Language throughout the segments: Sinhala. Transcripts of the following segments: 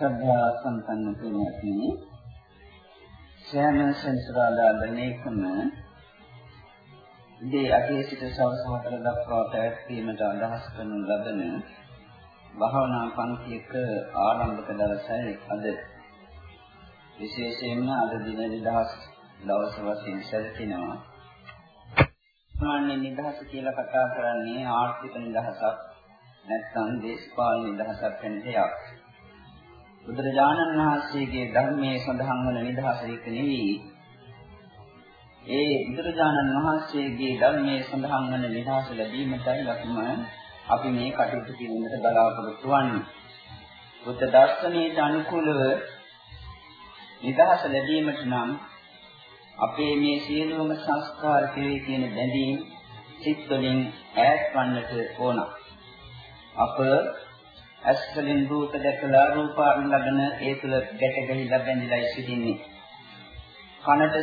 ශ්‍රද්ධා සම්පන්න කෙනෙක්නි සෑම සෙන්සුරාදා දිනකම ඉදී අටේ සිට සවස් හතර දක්වා පැවැත්වීමට අදහස් කරන ලබන භාවනා පන්තියක ආරම්භක දවසයි අද විශේෂයෙන්ම අද දින නිදහස් දවස වශයෙන් සැලකෙනවා සාමාන්‍ය නිදහස කියලා කතා කරන්නේ ආර්ථික නිදහසක් නැත්නම් දේශපාලන නිදහසක් වෙන දෙයක්. බුදුරජාණන් වහන්සේගේ ධර්මයේ සඳහන් වන නිදහස එක නෙවෙයි. ඒ බුදුරජාණන් වහන්සේගේ ධර්මයේ සඳහන් වන නිදහස ලැබීමටයි ලක්ම අපි මේ කටයුතු කිරීමට බලාපොරොත්තු වෙන්නේ. බුද්ධ දර්ශනයට අනුකූලව නිදහස ලැබීමට නම් අපේ මේ සියලුම සංස්කාර කෙරෙහි තියෙන බැඳීම් සිත් වලින් ඈත් වන්නට ඕන. අප ඇස් වලින් රූප දැකලා රූපාරණ ලබන ඒ තුල ගැට ගැහිලා බැඳිලා සිටින්නේ. කනට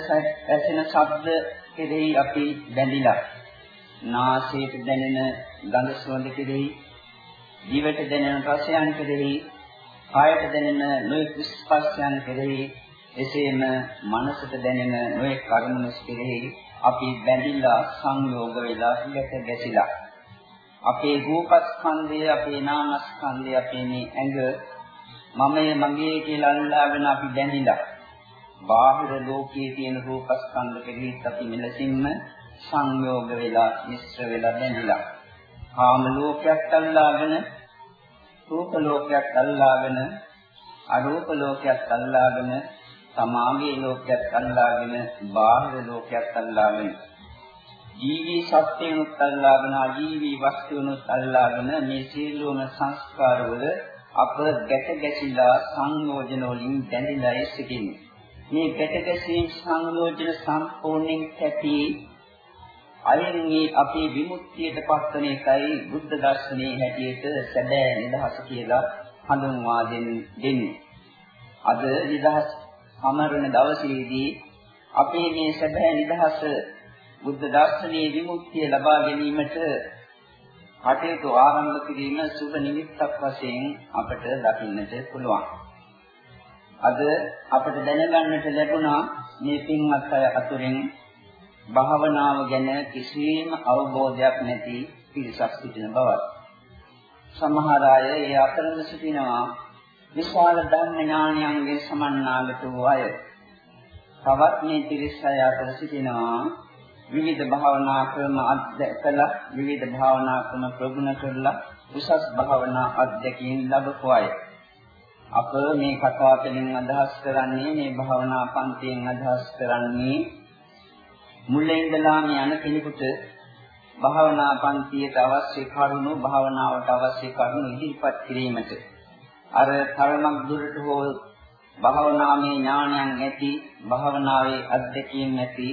ඇසෙන ශබ්ද කෙරෙහි අපි බැඳිලා. නාසයට දැනෙන ගඳ සුවඳ කෙරෙහි, දිවට දැනෙන රසයන් කෙරෙහි, කායට දැනෙන නොයෙක් ස්පර්ශයන් කෙරෙහි එසේම මනසට දැනෙන නොයෙක් කර්මණස් කෙරෙහි අපි බැඳිලා සංයෝග වෙලා ඉලක ගැසිලා අපේ රූපස්කන්ධය අපේ නාමස්කන්ධය අපේ මේ ඇඟ මමය මගේ කියලා අල්ලාගෙන අපි බැඳිලා බාහිර ලෝකයේ තියෙන රූපස්කන්ධ කෙරෙහිත් අපි මෙලෙසින්ම සංයෝග වෙලා මිශ්‍ර වෙලා බැඳිලා කාම ලෝකයක් අල්ලාගෙන රූප ලෝකයක් අල්ලාගෙන අරූප ලෝකයක් අල්ලාගෙන සමාගයේ ලෝකයක් අල්ලාගෙන බාහිර ලෝකයක් අල්ලාගෙන ජීවී සත්‍යයන්ුත් අල්ලාගෙන අජීවී වස්තුවනුත් අල්ලාගෙන මේ සියලුම සංස්කාරවල අප ගැට ගැසිලා සංයෝජන වලින් බැඳිලා සිටින්නේ. මේ ගැට ගැසීම් සංයෝජන සම්පූර්ණයෙන් කැපි අයින්ගේ අපේ විමුක්තියට පත්වන එකයි බුද්ධ දර්ශනයේ හැටියට සැබෑ නිදහස කියලා හඳුන්වා දෙන්නේ. අද නිදහස් සමරන දවසේදී අපේ මේ සැබෑ නිදහස බුද්ධ දර්ශනයේ විමුක්තිය ලබා ගැනීමට කටයුතු ආරම්භ කිරීම සුබ නිමිත්තක් වශයෙන් අපට දකින්නට පුළුවන්. අද අපට දැනගන්නට ලැබුණා මේ පින්වත් අය අතුරින් භාවනාව ගැන කිසිම අවබෝධයක් නැති පිරිසක් සිටින බවත්. සමහර අය ඒ අතරම සිටිනවා විශාල ධර්ම ඥානයන්ගේ සමන්නාගත වූ අය. තවත් මේ තිරිස් අය අතර සිටිනවා විවිධ භාවනා ක්‍රම අධ්‍යක්ෂලා විවිධ භාවනා ක්‍රම ප්‍රගුණ කරලා උසස් භාවනා අධ්‍යක්ෂින් ලැබපු අය. අප මේ කතා තුළින් අදහස් කරන්නේ මේ භාවනා පන්තියෙන් අදහස් කරන්නේ මුලින් ඉඳලා මේ යන කෙනෙකුට භාවනා පන්තියට අවශ්‍ය කරුණු භාවනාවට අවශ්‍ය කරුණු ඉදිරිපත් කිරීමට අර තරමක් දුරට හෝ භාවනාවේ ඥානයන් ඇති භාවනාවේ අධ්‍යක්ීම් ඇති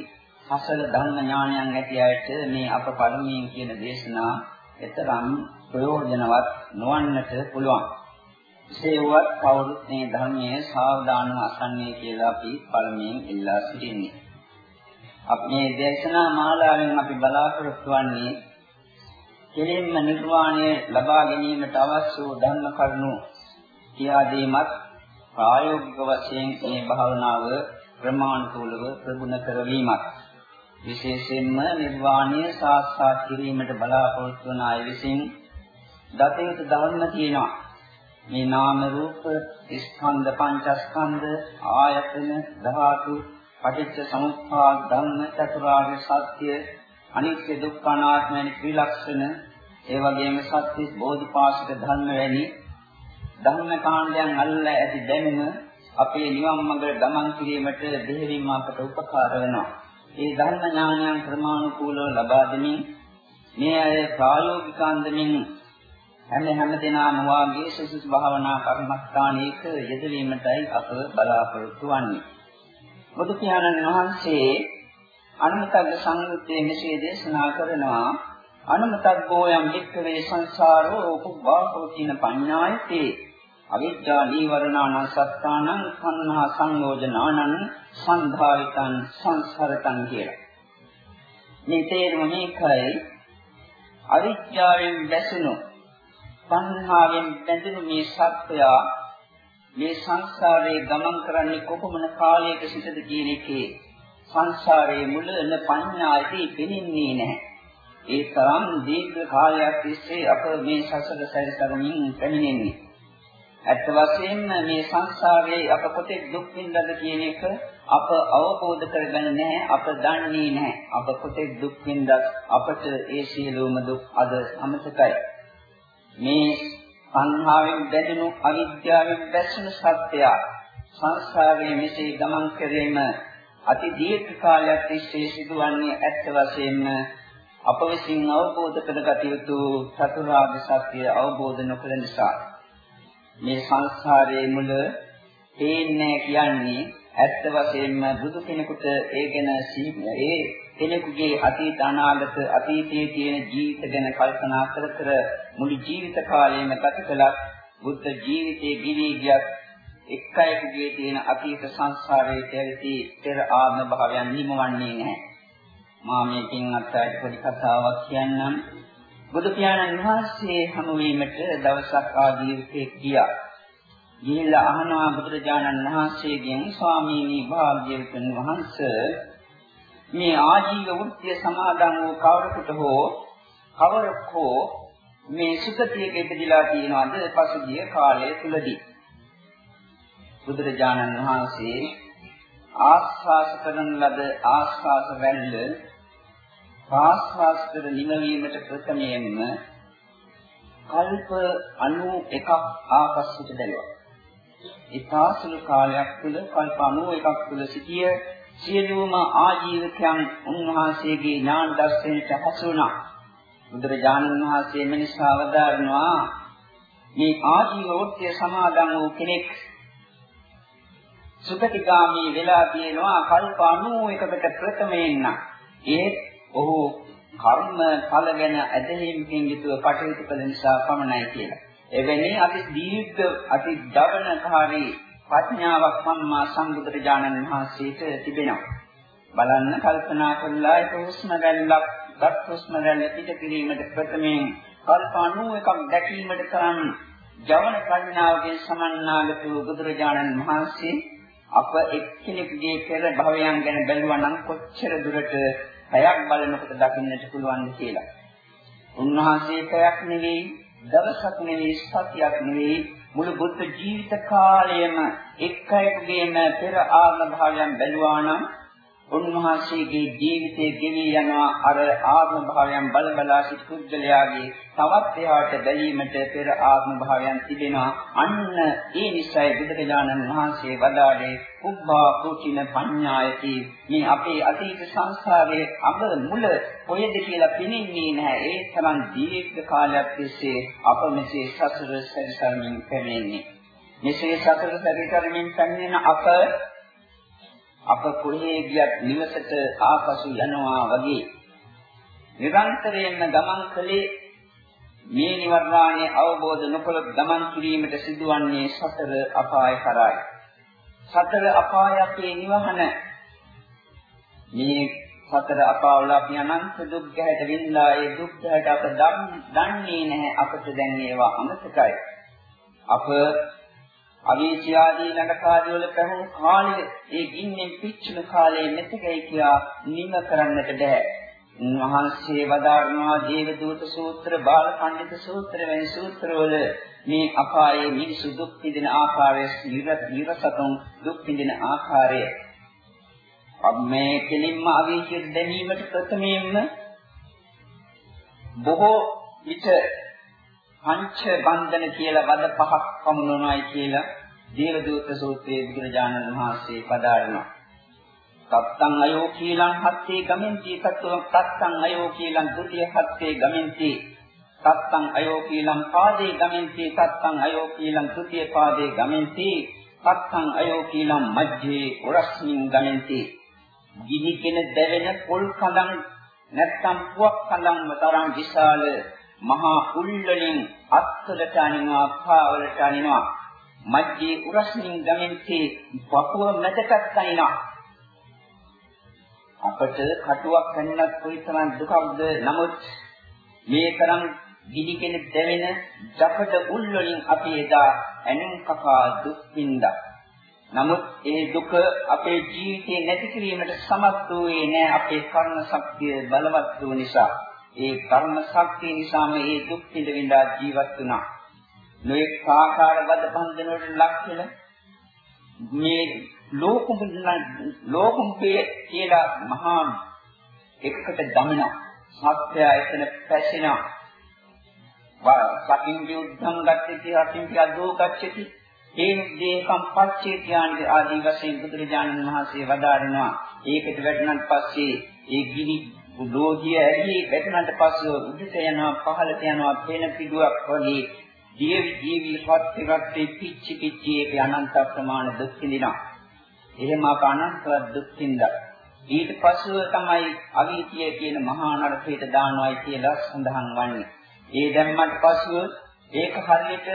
අසල ධර්ම ඥානයන් ඇති අයට මේ අප පළමුවෙන් කියන දේශනා එතරම් ප්‍රයෝජනවත් නොවන්නට පුළුවන්. ඒවත් කවුරුත් මේ ධර්මයේ සාවධානව අසන්නේ කියලා අපි පළමුවෙන් ඉල්ලා සිටින්නේ. අපි මේ දේශනා මාලාවෙන් අපි බලාපොරොත්තු වෙන්නේ කෙලින්ම නිර්වාණය ලබා ගැනීමට අවශ්‍ය වූ ධර්ම කරුණු කියා දීමත් ප්‍රායෝගික වශයෙන් මේ භාවනාව ප්‍රමාණිකවලව ප්‍රගුණ කරවීමත් විශේෂයෙන්ම නිර්වාණය සාක්ෂාත් කිරීමට බලාපොරොත්තු වන අය විසින් දතේත ධර්ම තියෙනවා. මේ නාම රූප ස්කන්ධ පංචස්කන්ධ ආයතන ධාතු පටිච්ච සමුප්පාද ධර්ම චතුරාර්ය සත්‍ය අනිත්‍ය දුක්ඛ අනාත්ම යන ත්‍රිලක්ෂණ ඒ වගේම සත්‍ය බෝධිපාශික ධර්ම වැනි ධර්ම කාණ්ඩයන් අල්ල ඇති දැනුම අපේ නිවන් මඟ ගමන් කිරීමට දෙහිවින් අපට උපකාර වෙනවා. ඒ ධර්ම ඥානයන් ප්‍රමාණිකූලව ලබා දෙමින් මේ අය ප්‍රායෝගික අන්දමින් හැම හැම දිනම වාගේ සුසුසු භාවනා කර්මස්ථානයක යෙදවීමටයි අප බලාපොරොත්තු වෙන්නේ. බුදු පියාණන් වහන්සේ අනුමතග්ග සංයුත්තේ මෙසේ දේශනා කරනවා අනුමතග්ගෝ යම් වික්ඛවේ සංසාරෝ උපවාසෝ කියන පඤ්ඤායතේ අවිද්‍යා නීවරණාන සත්තානං සංහා සංයෝජනානං සංධාවිතං සංසරතං කියලා. මේ තේරුම මේකයි අවිද්‍යාවෙන් දැසුණු සංහාවෙන් බැඳුණු මේ සත්‍යය මේ සංසාරේ ගමන් කරන්නේ කොපමණ කාලයක සිටද කියන එකේ සංසාරයේ මුල න පඤ්ඤායති පෙනෙන්නේ නැහැ. ඒ තරම් දීර්ඝ කාලයක් තිස්සේ අප මේ සසර සැරිසරමින් පැමිණෙන්නේ. ඇත්ත වශයෙන්ම මේ සංසාරයේ අප කොතෙක් දුක් විඳද කියන එක අප අවබෝධ කරගන්නේ නැහැ අප දන්නේ නැහැ. අප කොතෙක් දුක් විඳත් අපට ඒ සියලුම දුක් අද අමතකයි. මේ සංහාවෙන් බැඳුණු අවිද්‍යාවෙන් බැසුණු සත්‍යය සංසාරයේ මෙසේ ගමන් කිරීම අති දීර්ඝ කාලයක් තිස්සේ සිදුවන්නේ ඇත්ත වශයෙන්ම අප විසින් අවබෝධ කරගත යුතු චතුරාර්ය සත්‍ය අවබෝධ නොකළ නිසා. මේ සංසාරයේ මුල තේන්නේ කියන්නේ ඇත්ත වශයෙන්ම බුදු කෙනෙකුට ඒ ගැන ඒ කෙනෙකුගේ අතීත අනාගත අතීතයේ තියෙන ජීවිත ගැන කල්පනා කර කර මුළු ජීවිත කාලයම ගත කළත් බුද්ධ ජීවිතයේ ගිවි ගියත් එක් අයෙකුගේ තියෙන අතීත සංසාරයේ තැවිති පෙර ආත්ම භාවයන් නිමවන්නේ නැහැ. මා මේ පින්වත් අයට පොඩි කතාවක් කියන්නම්. බුදු පියාණන් වහන්සේ හමු වීමට දවසක් ආදීර්කේ ගියා. ගිහිල්ලා අහනවා බුදුරජාණන් වහන්සේගෙන් ස්වාමීනි භාග්‍යවතුන් වහන්සේ මේ ආජීව වෘත්‍ය සමාදන් වූ කවරකට හෝ කවරක් හෝ මේ සුඛතියක ඉපදිලා තියෙනවද පසුගිය කාලය තුලදී බුදුරජාණන් වහන්සේ ආස්වාස කරන ලද ආස්වාස වැල්ල ආස්වාස කර නිමවීමට ප්‍රථමයෙන්ම කල්ප 91ක් ආපස්සට දැරුවා. ඉතාසුළු කාලයක් තුළ කල්ප 91ක් තුළ සිටිය සියලුම ආජීවකයන් උන්වහන්සේගේ ඥාන දර්ශනයට හසු වුණා. බුදුරජාණන් වහන්සේ මිනිසා අවදාරනවා මේ ආජීව වෘත්‍ය සමාදන් වූ කෙනෙක් සුගතිගාමී වෙලා තියෙනවා කල්ප 91කට ප්‍රථමයෙන්ම ඒත් ඔහු කර්ම ඵල ගැන ඇදහිීමකින් යුතුව කටයුතු කළ නිසා පමණයි කියලා. එවැනි අති දීර්ඝ අති දවනකාරී ප්‍රඥාවක් සම්මා සම්බුදුරජාණන් වහන්සේට තිබෙනවා. බලන්න කල්පනා කළා ඒක හුස්ම රැල්ලක්, ගත් හුස්ම රැල්ල පිට කිරීමට ප්‍රථමයෙන් කල්ප 91ක් දැකීමට තරම් ජවන ප්‍රඥාවකින් සමන්නාගත වූ බුදුරජාණන් වහන්සේ අප එක්කෙනෙකුගේ පෙර භවයන් ගැන බැලුවා නම් කොච්චර දුරට පැයක් බලනකොට දකින්නට පුළුවන්ද කියලා. උන්වහන්සේ පැයක් නෙවෙයි, දවසක් නෙවෙයි, සතියක් නෙවෙයි මුළු බුද්ධ ජීවිත කාලයම එක් අයෙකුගේම පෙර ආත්ම භාවයන් බැලුවා නම් උන්වහන්සේගේ ජීවිතයේ ගෙවි යනවා. අර ආත්ම භාවයන් බල බලා සිට පුද්ගලයාගේ තවත් එහාට බැලීමට පෙර ආත්ම භාවයන් තිබෙනවා. අන්න ඒ නිසයි බුදුරජාණන් වහන්සේ වදාළේ උබ්බා කුචින පඤ්ඤායති. මේ අපේ අතීත සංසාරයේ අග මුල කොහෙද කියලා පිනින්නේ නැහැ. ඒ තරම් දීර්ඝ කාලයක් තිස්සේ අප මෙසේ සසර සැරිසරමින් පැමිණෙන්නේ. මෙසේ සසර සැරිසරමින් පැමිණෙන අප අප කොහේ ගියත් නිවසට ආපසු යනවා වගේ නිරන්තරයෙන්ම ගමන් කළේ මේ නිවර්ණානේ අවබෝධ නොකළොත් ගමන් කිරීමට සිදුවන්නේ සතර අපාය කරයි. සතර අපාය අපේ නිවහන මේ සතර අපාවල අපි අනන්ත දුක් ගැහැට විඳලා ඒ දුක් ගැහැට අප දන්නේ නැහැ අපට දැන් ඒවා අමතකයි. අප අවීචී ආදී නඩකාදී වල පැහැුණු කාලය ඒ ගින්නෙන් පිච්චුණු කාලයේ මෙතකයි කියා නිම කරන්නට බෑ. උන්වහන්සේ වදාරනවා දේවදූත සූත්‍ර, බාලපඬිත සූත්‍ර වැනි සූත්‍රවල මේ අපායේ මිනිසු දුක් විඳින ආකාරය, නිරසතුන් දුක් විඳින ආකාරය. අබ් මේ කෙලින්ම අවීචී දැනීමට ප්‍රථමයෙන්ම බොහෝ විට පංච බන්ධන කියලා වද පහක් පමුණුනයි කියලා දේවදූත සූත්‍රයේ බුදුරජාණන් වහන්සේ පදාරනවා. තත්තං අයෝ කීලං හත්තේ ගමෙන්ති තත්වං තත්තං අයෝ කීලං ဒ ුතිය හත්තේ ගමෙන්ති. තත්තං අයෝ කීලං පාදේ ගමෙන්ති තත්තං අයෝ කීලං ဒ ුතිය පාදේ ගමෙන්ති. තත්තං අයෝ කීලං මජ්ජේ උරස්මින් ගමෙන්ති. ගිනි කෙන දැවෙන පොල් කඳන් නැත්තම් පුවක් කඳන් තරම් විශාල මහා උල්වලින් අත්වලට අනිනවා පාවලට අනිනවා මජ්ජේ උරස්මින් ගමෙන්ති පපුව මැදටත් අනිනවා අපට කටුවක් කන්නත් කොයිතරම් දුකක්ද නමුත් මේ තරම් ගිනිගෙන දැවෙන ජපද උල් වලින් අපි එදා ඇනුම් කපා දුක් විඳා. නමුත් ඒ දුක අපේ ජීවිතේ නැති කිරීමට සමත් වූයේ නැහැ අපේ කර්ම ශක්තිය බලවත් වූ නිසා. ඒ කර්ම ශක්තිය නිසාම මේ දුක් විඳ විඳා ජීවත් වුණා. නොඑක ආකාර වද බන්ධන වලට ලක් වෙලා මේ ලෝකමුල ලෝකම්පේ කියලා මහා එකට දමනවා. සත්‍යය එතන පැසිනවා. සකින් යුද්ධං ගච්ඡති අකින් කියදෝ ගච්ඡති ඒ දේකම් පච්චේ ඥාන ආදී වශයෙන් බුදුරජාණන් වහන්සේ වදාරනවා ඒකට වැටුණාට පස්සේ ඒ ගිනි දෝධිය ඇදී වැටුණාට පස්සේ උඩට යනවා පහළට යනවා පේන පිටුවක් වගේ ජීවි ජීවි සත්‍ය රත්ේ පිච්චි පිච්චි ඒක අනන්ත ප්‍රමාණ දුක් විඳිනවා. එහෙම අප අනන්තවත් දුක් විඳා. ඊට පස්ව තමයි අවීතිය කියන මහා නරකයට දානවායි කියලා සඳහන් වන්නේ. ඒ දැම්මට පසුව ඒක හරියට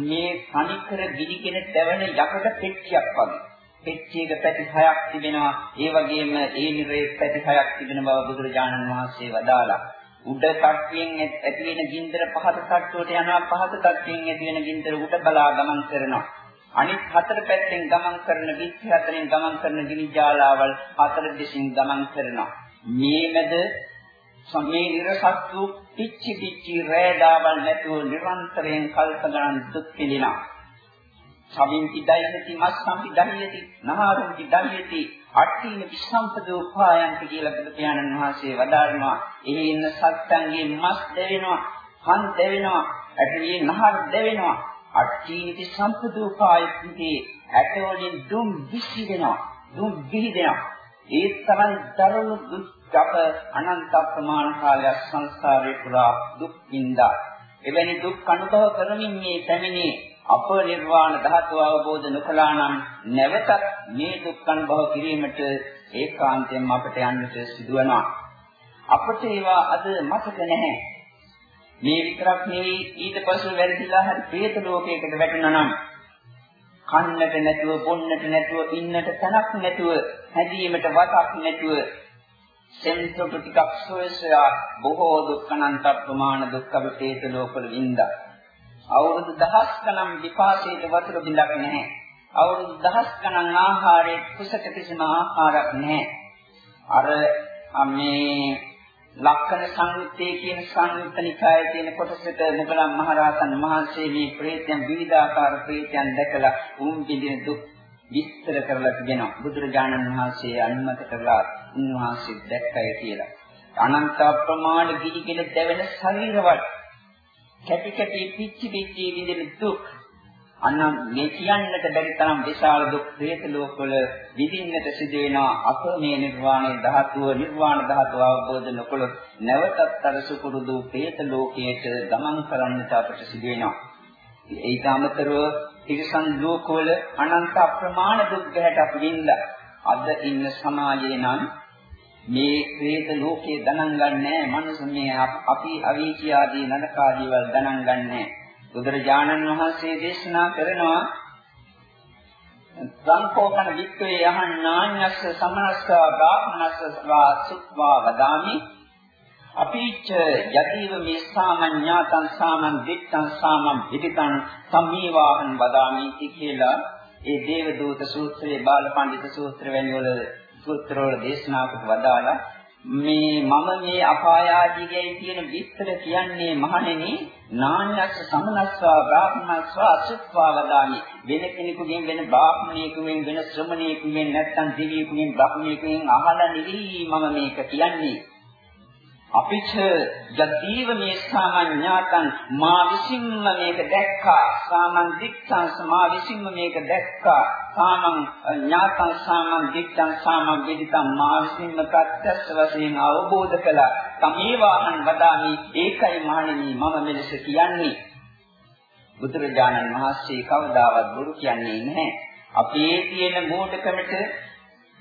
මේ කණිකර ගිනිගෙන දැවෙන යකඩ පෙට්ටියක් වගේ. පෙට්ටියක පැති හයක් තිබෙනවා. ඒ වගේම ඒ නිරේ පැති හයක් තිබෙන බව බුදුරජාණන් වහන්සේ වදාලා. උඩ තට්ටුවෙන් ඇති වෙන ගින්දර පහත තට්ටුවට යනවා පහත තට්ටුවෙන් ඇති වෙන ගින්දර උඩ බලා ගමන් කරනවා. අනිත් හතර පැත්තෙන් ගමන් කරන විත්ති හතරෙන් ගමන් කරන ගිනි ජාලාවල් හතර දෙසින් ගමන් කරනවා. මේ මැද සමේ නිර්සත්තු පිච්චි පිච්චි රෑදාවල් නැතුව නිරන්තරයෙන් කල්ප ගණන් දුක් විඳිනවා. සමින්ති දයති මස්සම්පි දහියති නහාරුන්ති දහියති අට්ඨීන විසම්පදෝ උපායන්ති කියලා බුදු පියාණන් වහන්සේ වදාරනවා. එහි ඉන්න සත්ත්වන්ගේ මස් දෙවෙනවා, කන් දෙවෙනවා, ඇටවියේ නහර දෙවෙනවා. අට්ඨීන විසම්පදෝ උපායන්ති ඇටවලින් දුම් විසි වෙනවා. දුම් විහිදෙනවා. ඒ තරම් දරුණු දුක් ජප අනන්ත ප්‍රමාණ කාලයක් සංසාරේ පුරා දුක් විඳා. එවැනි දුක් අනුභව කරමින් මේ පැමිණි අප නිර්වාණ ධාතුව අවබෝධ නොකළා නම් නැවතත් මේ දුක් අනුභව කිරීමට ඒකාන්තයෙන් අපට යන්නට සිදුවනවා. අපට ඒවා අද මතක නැහැ. මේ විතරක් නෙවෙයි ඊට පස්සේ වැරදිලා හරි പ്രേත ලෝකයකට වැටුණා නම් කන්නට නැතුව බොන්නට නැතුව ඉන්නට තැනක් නැතුව හැදීමට වතක් නැතුව සෙන්සොට ටිකක් සොයසයා බොහෝ දුක්ඛනන්ත ප්‍රමාණ දුක්ඛ විපේත ලෝකවල වින්දා. අවුරුදු දහස් ගණන් විපාසයට වතුර බිඳක් නැහැ. අවුරුදු දහස් ගණන් ආහාරයේ කුසක කිසිම ආහාරයක් නැහැ. අර මේ ලක්කන සංයුත්තේ කියන සංයුත්තනිකායේ තියෙන කොටසට මුගලන් මහරහතන් වහන්සේ මේ ප්‍රේතයන් විවිධාකාර ප්‍රේතයන් දැකලා උන් විඳින දුක් විස්තර කරලා තිබෙනවා. බුදුරජාණන් වහන්සේ අනුමත කළා උන්වහන්සේ දැක්කයි කියලා. අනන්ත ප්‍රමාණ ගිනිගෙන දැවෙන ශරීරවල කැටි කැටි පිච්චි පිච්චි විඳින දුක්. අන්න මේ කියන්නට බැරි තරම් විශාල දුක් ප්‍රේත ලෝකවල විඳින්නට සිදු වෙනවා. අප මේ නිර්වාණය ධාතුව නිර්වාණ ධාතුව අවබෝධ නොකළොත් නැවතත් අර සුකුරුදු ප්‍රේත ලෝකයට ගමන් කරන්නට අපට සිදු වෙනවා. ඊට අමතරව තිරිසන් ලෝකවල අනන්ත අප්‍රමාණ දුක් ගැට අපි විඳලා. අද ඉන්න සමාජයේ නම් මේ പ്രേත ලෝකේ ගණන් ගන්නෑ මනුස්ස මේ අපි අවීචී ආදී නරක ආදී වල ගණන් ගන්නෑ. බුදුරජාණන් වහන්සේ දේශනා කරනවා සංකෝපන වික්කේ යහන්නාඤ්ඤස්ස සමනස්සා බ්‍රාහ්මනස්ස වා සුත්වා වදාමි. අපිච්ච යදීව මේ සාමඤ්ඤාතං සාමං දිත්තං සාමං විදිතං සම්මීවාහං වදාමි කියලා ඒ දේවදූත සූත්‍රයේ බාලපඬිත සූත්‍ර වැනි වල සූත්‍ර වල දේශනා කොට වදාලා මේ මම මේ අපාය ආදීගේ කියන විස්තර කියන්නේ මහණෙනි නාඤ්ඤස්ස සමනස්වා බ්‍රාහ්මනස්වා අසුත්වා වදාමි. වෙන කෙනෙකුගෙන් වෙන බ්‍රාහ්මණයෙකුගෙන් වෙන ශ්‍රමණයෙකුගෙන් නැත්නම් දෙවියෙකුගෙන් බ්‍රාහ්මණයෙකුගෙන් අහලා නෙවෙයි මම මේක කියන්නේ. අපිට යදීව මේ සාමඤ්ඤාතං මා විසින්ම මේක දැක්කා. සාමං දික්ඛං මා විසින්ම මේක දැක්කා. සාමං ඥාතං සාමං දික්ඛං සාමං විදිතං මා විසින්ම ප්‍රත්‍යක්ෂ වශයෙන් අවබෝධ කළා. තමේවාහන් වදාමි. ඒකයි මහණෙනි මම මෙලෙස කියන්නේ. බුදුරජාණන් වහන්සේ කවදාවත් බොරු කියන්නේ නැහැ. අපේ තියෙන මෝඩකමට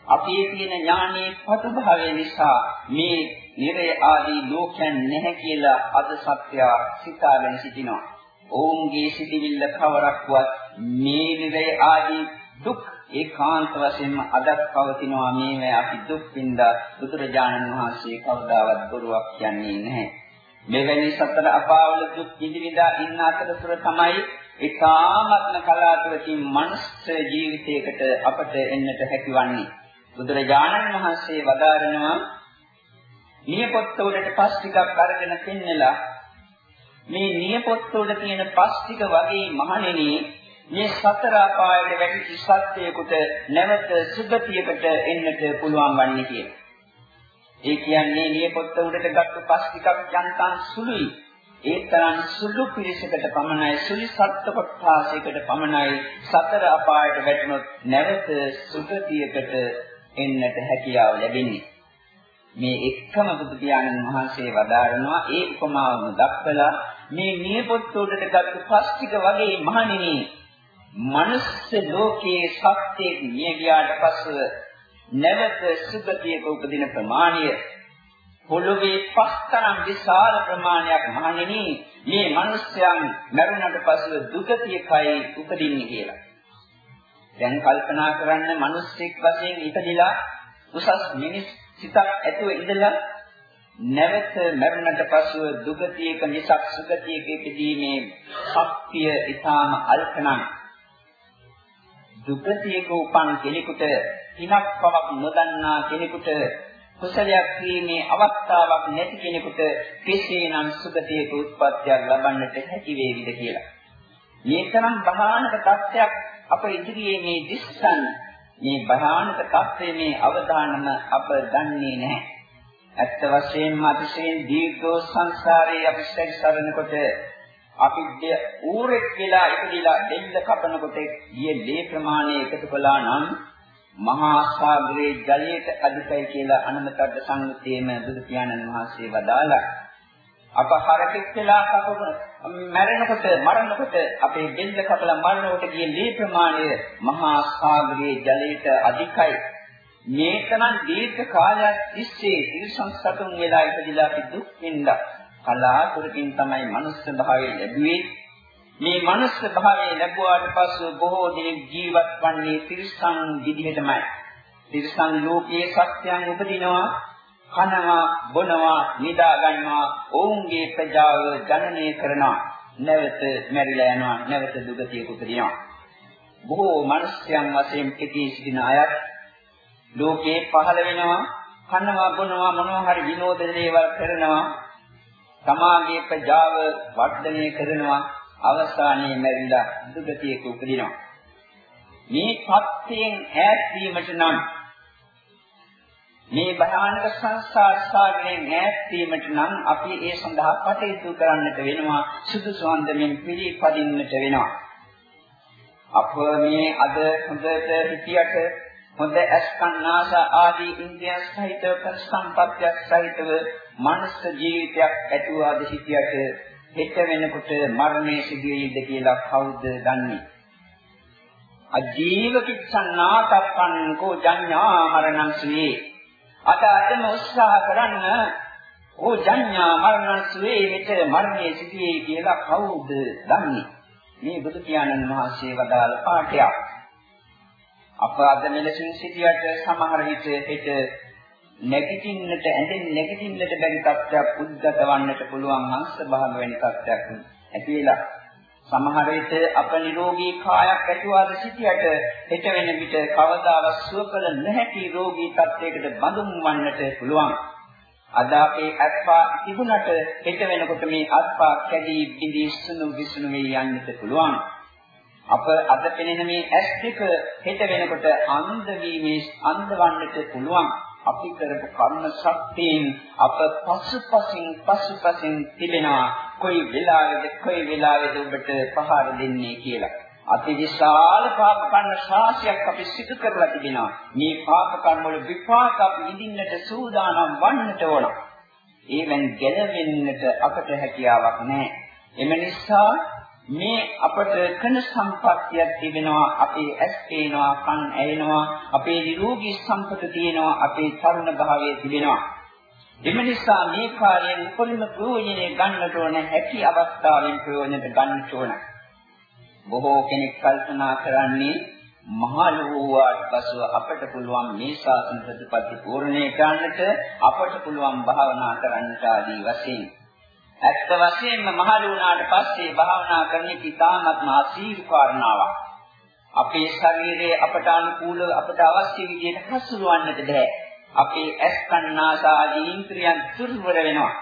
අපේ තියෙන ඥානයේ පතුභාවය නිසා මේ නිරය ආදී ලෝකයන් නැහැ කියලා අද සත්‍ය සිතාගෙන සිටිනවා. ඔවුන්ගේ සිටිවිල්ල කවරක්වත් මේ නිරය ආදී දුක් ඒකාන්ත වශයෙන්ම අදත් පවතිනවා මේවා අපි දුක් විඳ බුදුරජාණන් වහන්සේ කවදාවත් බොරුවක් කියන්නේ නැහැ. මෙවැනි සතර අපාවල දුක් විඳිනා ඉන්න අතරතුර තමයි ඒකාමත්ම කලාතුරකින් මනුස්ස ජීවිතයකට අපට එන්නට හැකිවන්නේ. බුදුරජාණන් වහන්සේ වදාරනවා නියපොත්ත උඩට පස් ටිකක් අරගෙන පෙන්නලා මේ නියපොත්ත උඩ තියෙන පස් ටික වගේ මහණෙනි මේ සතර අපායට වැටිච්ච සත්‍යයකට නැවත සුගතියකට එන්නට පුළුවන් වන්නේ කියලා. ඒ කියන්නේ නියපොත්ත උඩට ගත්ත පස් ටිකක් යන්තම් සුළුයි. ඒ තරම් සුළු පිරිසකට පමණයි සුළි සත්ත්ව කොටාසයකට පමණයි සතර අපායට වැටුණොත් නැවත සුගතියකට එන්නට හැකියාව ලැබෙන්නේ. මේ එක්කම බුදු පියාණන් වහන්සේ වදාරනවා ඒ උපමාවම දක්වලා මේ නියපොත්ත උඩට ගත්ත පස් ටික වගේ මහණෙනි මනුස්ස ලෝකයේ සත්‍යයේ මිය ගියාට පසුව නැවත සුගතියක උපදින ප්‍රමාණය පොළොවේ පස්තරම් විශාල ප්‍රමාණයක් මහණෙනි මේ මිනිස්යන් මරුණට පසුව දුගතියකයි උපදින්නේ කියලා. දැන් කල්පනා කරන්න මිනිස්සෙක් වශයෙන් ඉපදිලා උසස් මිනිස් සිතක් ඇතුව ඉඳලා නැවත මරුණට පසුව දුගතියක මිසක් සුගතියක ඉපදීමේ ශක්තිය ඊටාම අල්පනම් දුගතියක උපන් කෙනෙකුට හිනක් පවක් නොදන්නා කෙනෙකුට කුසලයක් වීමේ අවස්ථාවක් නැති කෙනෙකුට කෙසේනම් සුගතියක උත්පත්තියක් ලබන්නට හැකි වේවිද කියලා. මේ තරම් භයානක තත්ත්වයක් අප ඉදිරියේ මේ දිස්සන් මේ භයානක තත්ත්වයේ මේ අවදානම අප දන්නේ නැහැ. ඇත්ත වශයෙන්ම අතිශයින් දීර්ඝ සංසාරයේ අපි සැරිසරනකොට අපිට ඌරෙක් වෙලා ඉපදිලා දෙල්ල කපනකොට ගියේ ලේ ප්‍රමාණය එකතු කළා නම් මහා සාගරයේ ජලයට අධිකයි කියලා අනමතද්ද සංගතයේම බුදු පියාණන් වහන්සේ වදාලා අප හරකෙක් වෙලා කපන මැරෙනකොට මරනකොට අපේ බෙල්ල කපලා මරනකොට ගිය ලේ ප්‍රමාණය මහා සාගරයේ ජලයට අධිකයි මේකනම් දීර්ඝ කාලයක් තිස්සේ තිරසං සතුන් වෙලා ඉපදිලා අපි දුක් විඳා කලාතුරකින් තමයි මනුස්ස භාවය ලැබුවේ. මේ මනුස්ස භාවය ලැබුවාට පස්සෙ බොහෝ දෙනෙක් ජීවත් වන්නේ තිරිසන් විදිහටමයි. තිරිසන් ලෝකයේ සත්‍යයන් උපදිනවා, කනවා, බොනවා, නිදා ගන්නවා, ඔවුන්ගේ ප්‍රජාව ජනනය කරනවා. නැවත මැරිලා යනවා, නැවත දුගතියක උපදිනවා. බොහෝ මිනිස්යන් වශයෙන් පිටී සිටින අයත් ලෝකේ පහළ වෙනවා, කනවා, බොනවා, මොනවා හරි විනෝද දේවල් කරනවා, සමාගයේ ප්‍රජාව වර්ධනය කරනවා අවසානයේ මැරිලා දුගතියක උපදිනවා මේ පත්යෙන් ඈත් වීමට නම් මේ භයානක සංසාර සාගරයෙන් ඈත් වීමට නම් අපි ඒ සඳහා කටයුතු කරන්නට වෙනවා සුදුසු අන්දමින් පිළිපදින්නට වෙනවා අප මේ අද හොඳට හිතියට හොඳ අස්කන්නාස ආදී ඉන්ද්‍රියන් සහිතව සම්පත්‍යක් සහිතව මනස ජීවිතයක් ඇතුවාද සිටියට හෙට වෙනකොට මරණය සිදුවේද කියලා කවුද දන්නේ? අජීව කිච්ඡන්නාතප්පන් කෝ ජඤ්ඤා මරණං සුවේ. අද අදම උත්සාහ කරන්න ඕ ජඤ්ඤා මරණං සුවේ මෙත මරණය සිදුවේ කියලා කවුද දන්නේ? මේ බුදු පියාණන් වහන්සේ වදාළ පාඩයක්. අප අද මෙලෙසින් සිටියට සමහර විට හෙට නැගිටින්නට ඇඳෙන් නැගිටින්නට බැරි තත්ත්වයක් උද්ගත වන්නට පුළුවන් හංස භාග වෙන තත්ත්වයක් ඇති වෙලා සමහර විට අප නිරෝගී කායක් ඇතුවාද සිටියට හෙට වෙන විට කවදාවත් සුවකල නැහැටි රෝගී තත්ත්වයකට බඳුන් වන්නට පුළුවන්. අද අපේ අත්පා තිබුණට හෙට වෙනකොට මේ අත්පා කැඩී බිඳී සුණු විසුණු වෙ යන්නට පුළුවන්. අප අද පෙනෙන මේ ඇස් දෙක හෙට වෙනකොට අන්ධ වීමේ අන්ධ වන්නට පුළුවන්. අපි කරපු කර්ම ශක්තියෙන් අප පසුපසින් පසුපසින් තිබෙනවා කොයි වෙලාවෙද කොයි වෙලාවෙද ඔබට පහර දෙන්නේ කියලා. අතිවිශාල පාප කර්ම ශාස්ත්‍රයක් අපි සිදු කරලා තිබෙනවා. මේ පාප කර්ම වල විපාක අපි ඉදින්නට සූදානම් වන්නට ඕන. ඒවෙන් ගැලවෙන්නට අපට හැකියාවක් නැහැ. එම නිසා මේ අපට කන සම්පත්තියක් තිබෙනවා අපේ ඇස් පේනවා කන් ඇහෙනවා අපේ නිරෝගී සම්පත තියෙනවා අපේ තරුණ භාවය තිබෙනවා. එම නිසා මේ කාර්යයෙන් උපරිම ප්‍රයෝජනෙ ගන්නට ඕන හැකි අවස්ථාවෙන් ප්‍රයෝජනට ගන්නට ඕන. බොහෝ කෙනෙක් කල්පනා කරන්නේ මහලු වූාට පසුව අපට පුළුවන් මේ ශාසන ප්‍රතිපත්ති පූර්ණේ කරන්නට අපට පුළුවන් භාවනා කරන්නට ආදී වශයෙන්. ඇත්ත වශයෙන්ම මහලු වුණාට පස්සේ භාවනා කරන එක ඉතාමත්ම අසීරු කාරණාවක්. අපේ ශරීරයේ අපට අනුකූල අපට අවශ්‍ය විදිහට හසුරවන්නට බෑ. අපේ ඇස් කන්නාසාදී ඉන්ද්‍රියන් දුර්වල වෙනවා.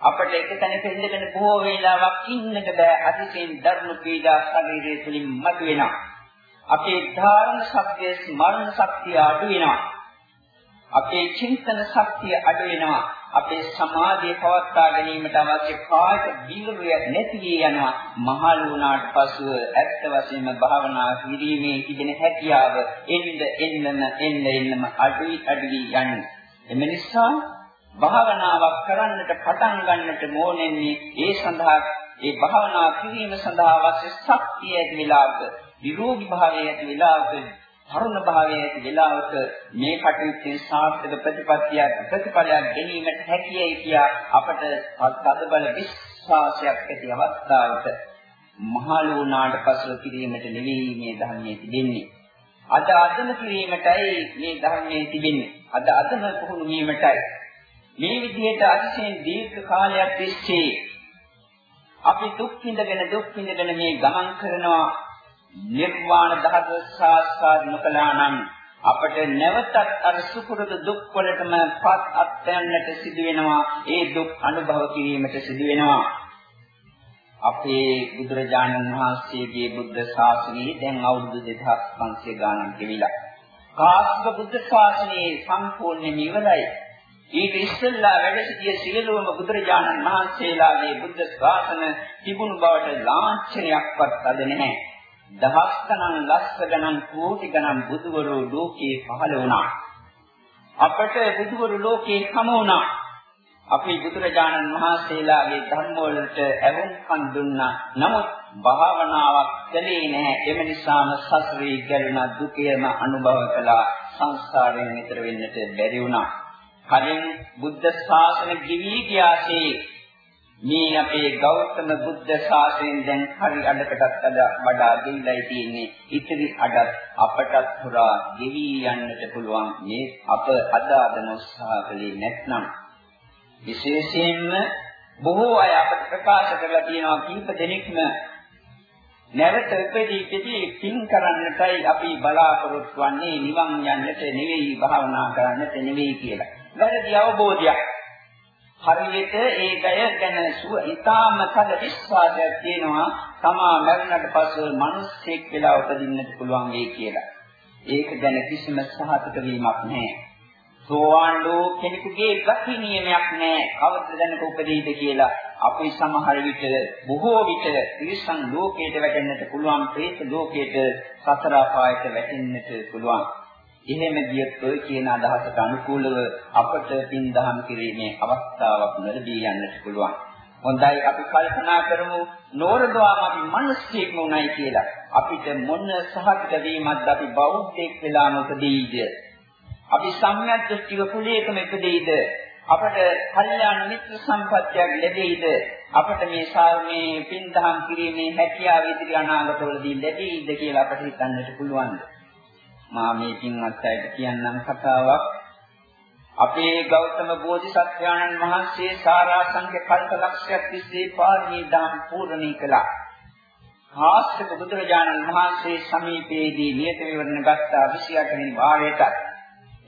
අපට එක තැනක ඉඳගෙන බොහෝ වේලාවක් ඉන්නට බෑ. අතිශයින් දරුණු පීඩා ශරීරය තුලින් මතුවෙනවා. අපේ ධාරණ ශක්තිය ස්මරණ ශක්තිය අඩු වෙනවා. අපේ චින්තන ශක්තිය අඩු වෙනවා. අපේ සමාධිය පවත්වා ගැනීමට අවශ්‍ය කායික දීර්ඝය නැති වී යනවා. මහලු වුණාට පසුව ඇත්ත වශයෙන්ම භාවනා කිරීමේ තිබෙන හැකියාව එන්න එන්නම එන්න එන්නම අඩුයි අඩුයි යන්නේ. එම නිසා භාවනාවක් කරන්නට පටන් ගන්නට ඕනෙන්නේ ඒ සඳහා ඒ භාවනා කිරීම සඳහා අවශ්‍ය ශක්තිය ඇති වෙලාවක නිරෝගී භාවය ඇති වෙලාවක තරුණ භාවයේ ඇති වෙලාවක මේ කටයුත්තේ සාර්ථක ප්‍රතිපත්තියක් ප්‍රතිඵලයක් ගැනීමට හැකියයි කියා අපට තදබල විශ්වාසයක් ඇති අවස්ථාවක මහලු වුණාට පසු කිරීමට නෙවෙයි මේ ධර්මයේ තිබෙන්නේ. අද අදම කිරීමටයි මේ ධර්මයේ තිබෙන්නේ. අද අදම පුහුණු වීමටයි. මේ විදිහට අතිශයින් දීර්ඝ කාලයක් තිස්සේ අපි දුක් විඳගෙන දුක් විඳගෙන මේ ගමන් කරනවා නිර්වාණ ධාතුව සාස්කාර නොකළා නම් අපට නැවතත් අර සුපුරුදු දුක් වලටම පත් අත්යන්නට සිදු වෙනවා. ඒ දුක් අනුභව කිරීමට සිදු වෙනවා. අපේ බුදුරජාණන් වහන්සේගේ බුද්ධ ශාසනයේ දැන් අවුරුදු 2500 ගානක් ගෙවිලා. කාශ්‍යප බුද්ධ ශාසනයේ සම්පූර්ණ නිවලයි ඊට ඉස්සෙල්ලා වැඩ සිටිය සියලුම බුදුරජාණන් වහන්සේලාගේ බුද්ධ ශාසන තිබුණු බවට ලාංඡනයක්වත් අද නැහැ. දහස් ගණන් ලක්ෂ ගණන් කෝටි ගණන් බුදුවරු ලෝකේ පහළ වුණා. අපට බුදුවරු ලෝකේ හමු වුණා. අපි බුදුරජාණන් වහන්සේලාගේ ධර්ම වලට ඇවුම්කන් දුන්නා. නමුත් භාවනාවක් කළේ නැහැ. එම නිසාම සසරේ ගැලුණ දුකේම අනුභව කළා. සංසාරයෙන් ඈතර වෙන්නට බැරි වුණා. කලින් බුද්ධ ශාසන ගිවි ගියාසේ මේ අපේ ගෞතම බුද්ධ ශාසනයෙන් දැන් හරි අඩකටත් අද වඩා ගෙවිලායි තියෙන්නේ. ඉතිරි අඩත් අපටත් පුරා ගෙවි යන්නට පුළුවන් මේ අප අද අදන උත්සාහ කළේ නැත්නම් විශේෂයෙන්ම බොහෝ අය අපට ප්‍රකාශ කරලා තියෙනවා කීප දෙනෙක්ම නැවත උපදී ඉපදී පින් කරන්නටයි අපි බලාපොරොත්තු වෙන්නේ නිවන් යන්නට නෙවෙයි භාවනා කරන්නට නෙවෙයි කියලා. වැරදි අවබෝධයක්. හරියට ඒ ගය ගැන සුව ඊටාම තද විශ්වාසයක් තියෙනවා තමා මරණට පසු මිනිස්සෙක් වෙලා උපදින්නට පුළුවන් වෙයි කියලා. ඒක ගැන කිසිම සහතික වීමක් නැහැ. සෝවාන් ලෝ කෙනෙකුගේ ගති නියමයක් නැහැ. කවද දැනක උපදීද කියලා අපි සමහර විට බොහෝ විට ත්‍රිසං ලෝකයට වැටෙන්නට පුළුවන්, പ്രേත ලෝකයට සතර අපායට වැටෙන්නට පුළුවන්. එහෙම ගියත් ඔය කියන අදහසට අනුකූලව අපට පින් දහම් කිරීමේ අවස්ථාවක් ලැබී යන්නට පුළුවන්. හොඳයි අපි කල්පනා කරමු නෝරදවාම අපි මිනිස්සෙක් වුණයි කියලා. අපිට මොන සහතික වීමක්ද අපි බෞද්ධෙක් වෙලා නොපදෙයිද? අපි සම්‍යක් දෘෂ්ටික කුලයකම ඉපදෙයිද? අපට කල්යාණ මිත්‍ර සම්පත්තියක් ලැබෙයිද? අපට මේ සාමයේ පින් දහම් කිරීමේ හැකියාව ඉදිරි අනාගතවලදී ලැබෙයිද කියලා අපට හිතන්නට පුළුවන්ද? මා මේ පින්වත් අයට කියන්නම් කතාවක්. අපේ ගෞතම බෝධිසත්වයන්න් වහන්සේ සාරාංශක කල්පලක්ෂයක් තිස්සේ පාරමී දාන පූර්ණී කළා. ආශ්‍රක බුදුරජාණන් වහන්සේ සමීපයේදී නියත විවරණ ගත්තා 28 වෙනි වාරයට.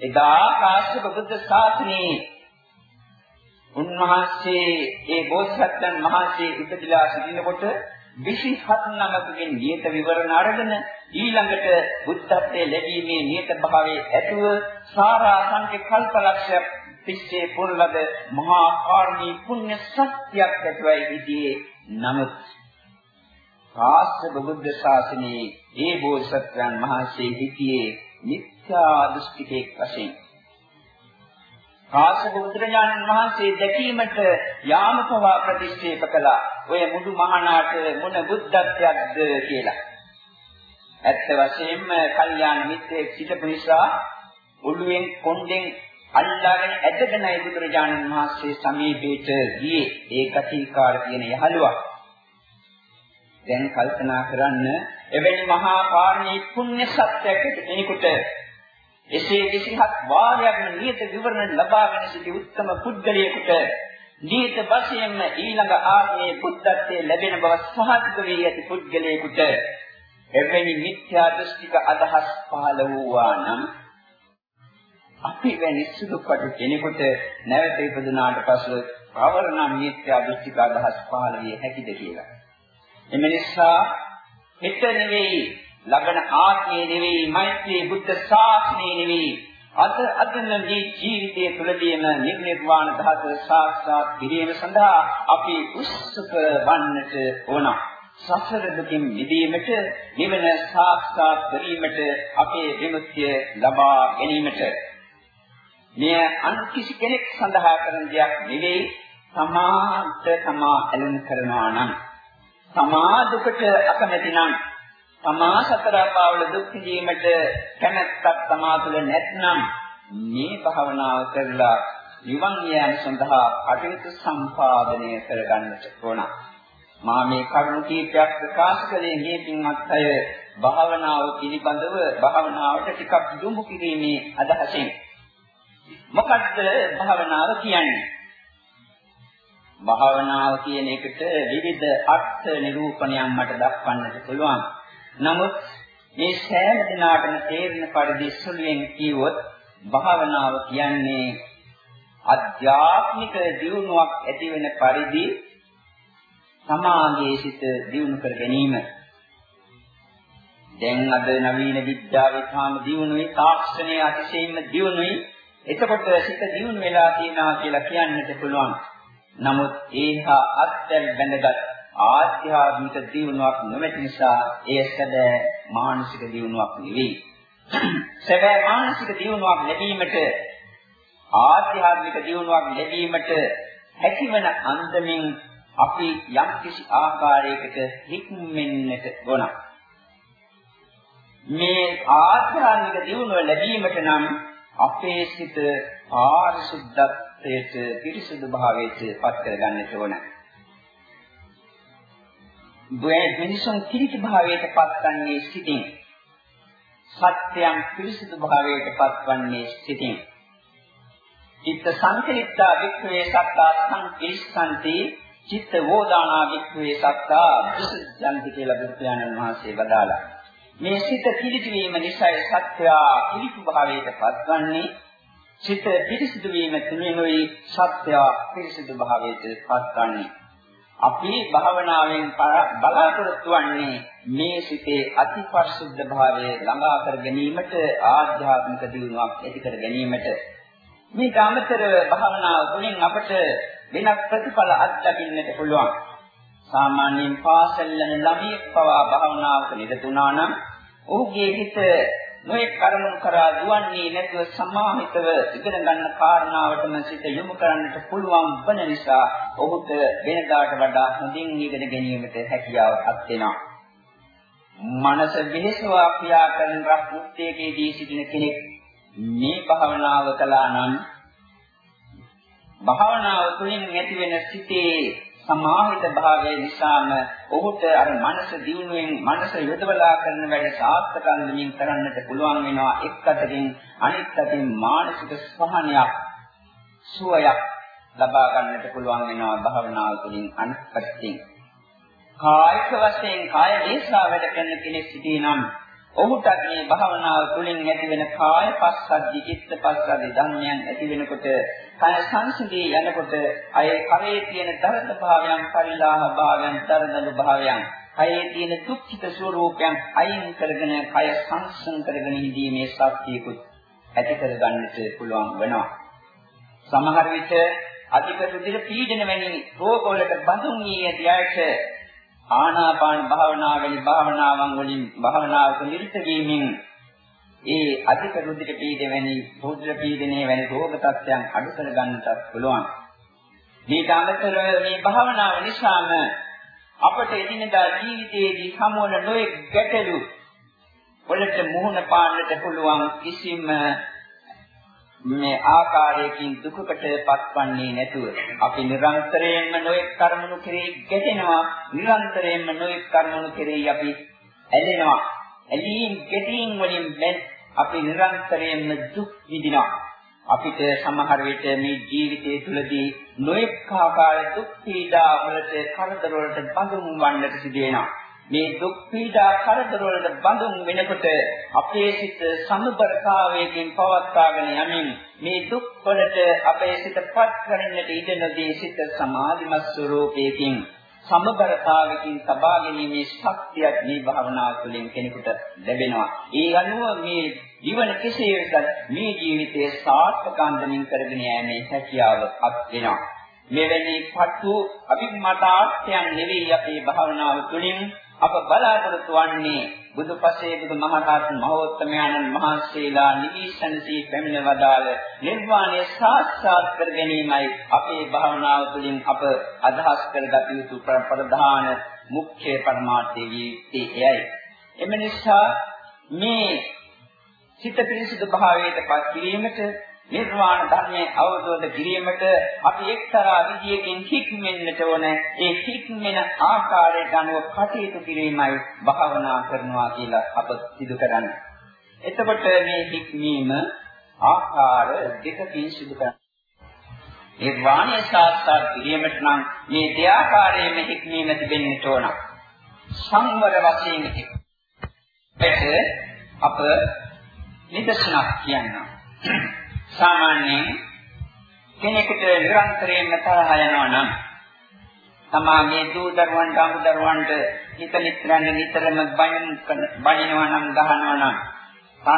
එදා ආශ්‍රක බුද්ධ ශාසනයේ උන්වහන්සේ ඒ බෝසත්යන් වහන්සේ ඉපදලා සිටිනකොට 27 නමකකින් නියත විවරණ අරගෙන ඊළඟට බුද්ධත්වයේ ලැබීමේ නියත භාවයේ ඇතුව සාරාංශක කල්පලක්ෂයක් තිස්සේ පුරලද මහා කාර්මී පුණ්‍ය සත්‍යයක් ඇතුවයි විදියේ නමුත් කාශ්‍යප බුද්ධ ශාසනයේ ඒ බෝසත්යන් වහන්සේ හිටියේ මිත්‍යා දෘෂ්ටිකෙක් වශයෙන්. කාශ්‍යප බුදුරජාණන් වහන්සේ දැකීමට යාමකවා ප්‍රතික්ෂේප කළා. ඔය මුදු මහානාට මොන බුද්ධත්වයක්ද කියලා. ඇත්ත වශයෙන්ම කල්යාණ මිත්‍රයෙක් සිටපු නිසා ඔළුවෙන් කොණ්ඩෙන් අල්ලාගෙන ඇදගෙනයි බුදුරජාණන් වහන්සේ සමීපයට ගියේ. ඒ කතිකාර කියන යහළුවා. දැන් කල්පනා කරන්න එවැනි මහා පාරමී පුණ්‍ය සත්‍යයක කෙනෙකුට එසේ 27 වාරයක්ම නියත විවරණ ලබාගෙන සිටි උත්තම පුද්ගලයෙකුට දීත වශයෙන්ම ඊළඟ ආත්මයේ බුද්ධත්වයේ ලැබෙන බව සහතික වී ඇති පුද්ගලයෙකුට එවැනි මිත්‍යා දෘෂ්ටික අදහස් පහළ වූවා නම් අපි වැනි සුදුපටු කෙනෙකුට නැවත ඉපදුනාට පසු කවරනම් මිත්‍යා දෘෂ්ටික අදහස් පහළ විය හැකිද කියලා. එම නිසා හිත නෙවෙයි, ලබන ආත්මය නෙවෙයි, මෛත්‍රී බුද්ධ ශාසනය නෙවෙයි අද අදනදී ජීවිතයේ තුළදීම නිර්නිර්වාණ ධාතුව සාක්ෂාත් කිරීම සඳහා අපි උත්සුක වන්නට ඕන. සසර දුකින් මිදීමට, නිවන සාක්ෂාත් කිරීමට, අපේ විමුක්තිය ලබා ගැනීමට මෙය අන් කිසි කෙනෙක් සඳහා කරන දෙයක් නෙවෙයි. සමාන්ත සමා ඇලෙන කරනවා නම් සමා දුකට අකමැති නම් තමා සතර පාවල දුක් විඳීමට කැමැත්තක් තමා තුළ නැත්නම් මේ භාවනාව කරලා නිවන් යාම සඳහා කටයුතු සම්පාදනය කරගන්නට ඕන. මා මේ කරුණු කීපයක් ප්‍රකාශ කළේ මේ පින්වත් අය භාවනාව පිළිබඳව භාවනාවට ටිකක් යොමු කිරීමේ අදහසින්. මොකද්ද භාවනාව කියන්නේ? භාවනාව කියන එකට විවිධ අර්ථ නිරූපණයන් මට දක්වන්නට පුළුවන්. නමුත් මේ සෑම දිනාටම තේරෙන පරිදි සුළුෙන් කියවොත් භාවනාව කියන්නේ අධ්‍යාත්මික දියුණුවක් ඇති වෙන පරිදි සමාගයේ සිට දියුණු කර ගැනීම. දැන් අද නවීන විද්‍යාවේ තාම දියුණුවේ තාක්ෂණයේ අතිශයින්ම දියුණුවේ එතකොට සිත දියුණු වෙලා තියෙනවා කියලා කියන්නට පුළුවන්. නමුත් ඒහා අත්‍යල් බැඳගත් ආධ්‍යාත්මික දියුණුවක් නොමැති නිසා එය සැබෑ මානසික දියුණුවක් නෙවෙයි. සැබෑ මානසික දියුණුවක් ලැබීමට ආධ්‍යාත්මික දියුණුවක් ලැබීමට හැකිවන අන්දමින් අපි යම් කිසි ආකාරයකට හික්මෙන්නට ඕන. මේ ආධ්‍යාත්මික දියුණුව ලැබීමට නම් අපේ සිත ආරිසුද්ධත්වයට පිරිසුදු භාවයට පත් කරගන්නට ඕන. මිනිසුන් කිරිති භාවයට පත්වන්නේ සිටින්. සත්‍යයන් පිරිසිදු භාවයට පත්වන්නේ සිටින්. චිත්ත සංකලිතා වික්‍රේ සත්තා සංකේශන්ති චිත්ත වෝදානා වික්‍රේ සත්තා විසුද්ධන්ති කියලා බුදුපියාණන් වහන්සේ වදාළා. මේ සිත කිලිටි වීම නිසා සත්‍යය කිලිටි භාවයට පත්වන්නේ සිත පිරිසිදු වීම තුලිනුයි සත්‍යය පිරිසිදු භාවයට පත්වන්නේ. අපි භාවනාවෙන් බලාපොරොත්තු වන්නේ මේ සිතේ අතිපරිශුද්ධ භාවය ළඟා කර ගැනීමට ආධ්‍යාත්මික දියුණුවක් ඇති කර ගැනීමට. මේ කාමතර භාවනාව තුළින් අපට වෙනත් ප්‍රතිඵල අත්දකින්නට පුළුවන්. සාමාන්‍යයෙන් පාසල් යන ළමයෙක් පවා භාවනාවක නිරතුණා නම් ඔහුගේ හිත නොඑක් කර්මණු කරා දුවන්නේ නැතුව සමාහිතව ඉගෙන ගන්න කාරණාවටම සිත යොමු කරන්නට පුළුවන් වන නිසා ඔහුට වෙනදාට වඩා හොඳින් ඉගෙන ගැනීමට හැකියාවක් වෙනවා. මනස විහිසවා ක්‍රියා කරන රක්මුත්තේකේදී සිටින කෙනෙක් මේ භාවනාව කළා නම් භාවනාව තුළින් ඇතිවෙන සිතේ සමාහිත භාවය නිසාම ඔහුට අර මනස දියුණුවෙන් මනස යොදවලා කරන වැඩ සාර්ථකවමින් කරන්නට පුළුවන් වෙනවා. එක් අතකින් අනිත් අතින් මානසික සහනයක් සුවයක් ලබා ගන්නට පුළුවන් වෙනවා භාවනාව තුළින් අනිත් පැත්තෙන්. කායික වශයෙන් කාය දේශා වැඩ කරන කෙනෙක් සිටිනම් ඔහුට මේ භාවනාව තුළින් ඇතිවෙන කාය පස්සද්ධි චිත්ත පස්සද්ධි ධර්මයන් ඇති වෙනකොට කය සංසිඳී යනකොට අය කරේ තියෙන දරද භාවයන් පරිලාහ භාවයන් දරදලු භාවයන් කයේ තියෙන දුක්ඛිත ස්වરૂපයන් අයින් කරගෙන කය සංසං කරගෙන ඉදීමේ ශක්තියකුත් ඇති කරගන්නට පුළුවන් වෙනවා. සමහර විට අධික රුධිර පීඩන වැනි රෝගවලට බඳුන් වී ඇති අයට ආනාපාන භාවනාවෙන් භාවනාවන් වලින් භාවනාවක නිරත වීමෙන් ඒ අධික රුධිර පීඩනවැනි රුධිර පීඩනයේ වැනි රෝග තත්ත්වයන් අඩු කර ගන්නට පුළුවන්. මේක අමතරව මේ භාවනාව නිසාම අපට එදිනදා ජීවිතයේදී සමුවන නොයෙක් ගැටලු වලට මුහුණ පාන්නට පුළුවන් කිසිම මේ ආකාරයකින් දුකකට පත්වන්නේ නැතුව අපි නිරන්තරයෙන්ම නොඑක් කර්මණු කෙරෙහි ගැටෙනවා. නිරන්තරයෙන්ම නොඑක් කර්මණු කෙරෙහි අපි ඇලෙනවා. ඇලීම් ගැටීම් වලින් අපි නිරන්තරයෙන්ම දුක් විඳිනවා. අපිට සමහර විට මේ ජීවිතය තුළදී නොඑක ආකාර දුක් පීඩා වලට කරදර වලට බඳුන් වන්නට සිදු වෙනවා. මේ දුක් පීඩා කරදර වලට බඳුන් වෙනකොට අපේ සිත සමබරතාවයෙන් පවත්වාගෙන යමින් මේ දුක් වලට අපේ සිතපත් කරන්නට ඉඩ නොදී සිත සමාධිමත් ස්වરૂපයකින් සමබරතාවකින් සබා ගැනීමේ ශක්තියක් මේ භාවනාව තුළින් කෙනෙකුට ලැබෙනවා. ඒ අනුව මේ ජීවන කෙසේ වෙතත් මේ ජීවිතයේ සාර්ථකවන්තමින් කරගෙන යෑමේ හැකියාව අත් වෙනවා. මෙවැනි පටු අභිමතාර්ථයන් නෙවෙයි අපේ භාවනාව තුළින් අප බලාපොරොත්තු වන්නේ බුදුපසේ බුදුමහරහතන් මහෝත්තමයන්න් වහන්සේලා නිවිසනසී පැමිණ වදාළ නිර්වාණය සාක්ෂාත් කර ගැනීමයි අපේ භාවනාව තුළින් අප අදහස් කරගත යුතු ප්‍රධාන මුඛ්‍ය පරමාර්ථය වී එයයි. එම නිසා මේ සිත පිරිසිදු භාවයට පත් කිරීමට නිර්වාණ ධර්මයේ අවබෝධ කිරීමට අපි එක්තරා විදියකින් හික්මෙන්නට ඕන. ඒ හික්මෙන ආකාරයට අනුව කටයුතු කිරීමයි භාවනා කරනවා කියලා අප සිදු කරන්නේ. එතකොට මේ හික්මීම ආකාර දෙකකින් සිදු කරනවා. නිර්වාණය සාක්ෂාත් කිරීමට නම් මේ දෙආකාරයෙන්ම හික්මීම තිබෙන්නට ඕන. සංවර වශයෙන් අප නිදර්ශනක් කියන්නවා. සාමාන්‍යයෙන් කෙනෙකුට නිරන්තරයෙන්ම තරහ යනවා නම් තමාගේ දූ දරුවන්ට අමු දරුවන්ට හිත නිතරම නිතරම බනිනවා නම් ගහනවා නම්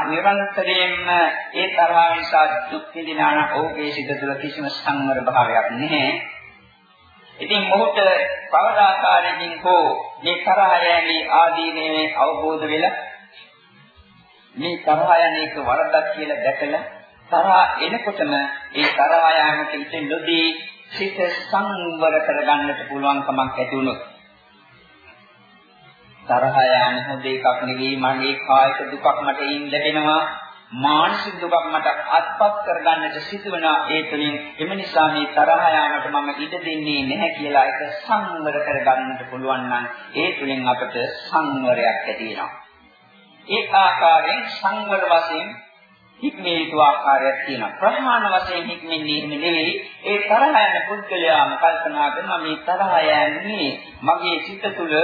නිරන්තරයෙන්ම ඒ තරහ නිසා දුක් විඳිනා නම් ඔහුගේ සිත තුළ කිසිම සංවර භාවයක් නැහැ. ඉතින් මොහොත පවදාකාරයෙන් හෝ මේ තරහ යෑමේ ආදීනේ අවබෝධ වෙලා මේ තරහ යන එක වරදක් කියලා දැකලා තරහා එනකොටම ඒ තරහා යාමට ඉතින් නොදී සිත සංවර කරගන්නට පුළුවන් කමක් ඇති වුණොත් තරහා යාම හොඳ එකක් නෙවෙයි මගේ කායික දුකක් මට ඉන් ලැබෙනවා. මානසික දුකක් මට අත්පත් කරගන්නට සිදුවන ඒ තුළින් එම නිසා මේ තරහ යාමට මම ඉඩ දෙන්නේ නැහැ කියලා ඒක සංවර කරගන්නට පුළුවන් නම් ඒ තුළින් අපට සංවරයක් ඇති වෙනවා. ඒ ආකාරයෙන් සංවර වශයෙන් හික්මේ යුතු ආකාරයක් තියෙනවා. ප්‍රධාන වශයෙන් හික්මෙන්නේ එහෙම නෙවෙයි. ඒ තරහ යන පුද්ගලයාම කල්පනා කරනවා මේ තරහ යන්නේ මගේ සිත තුළ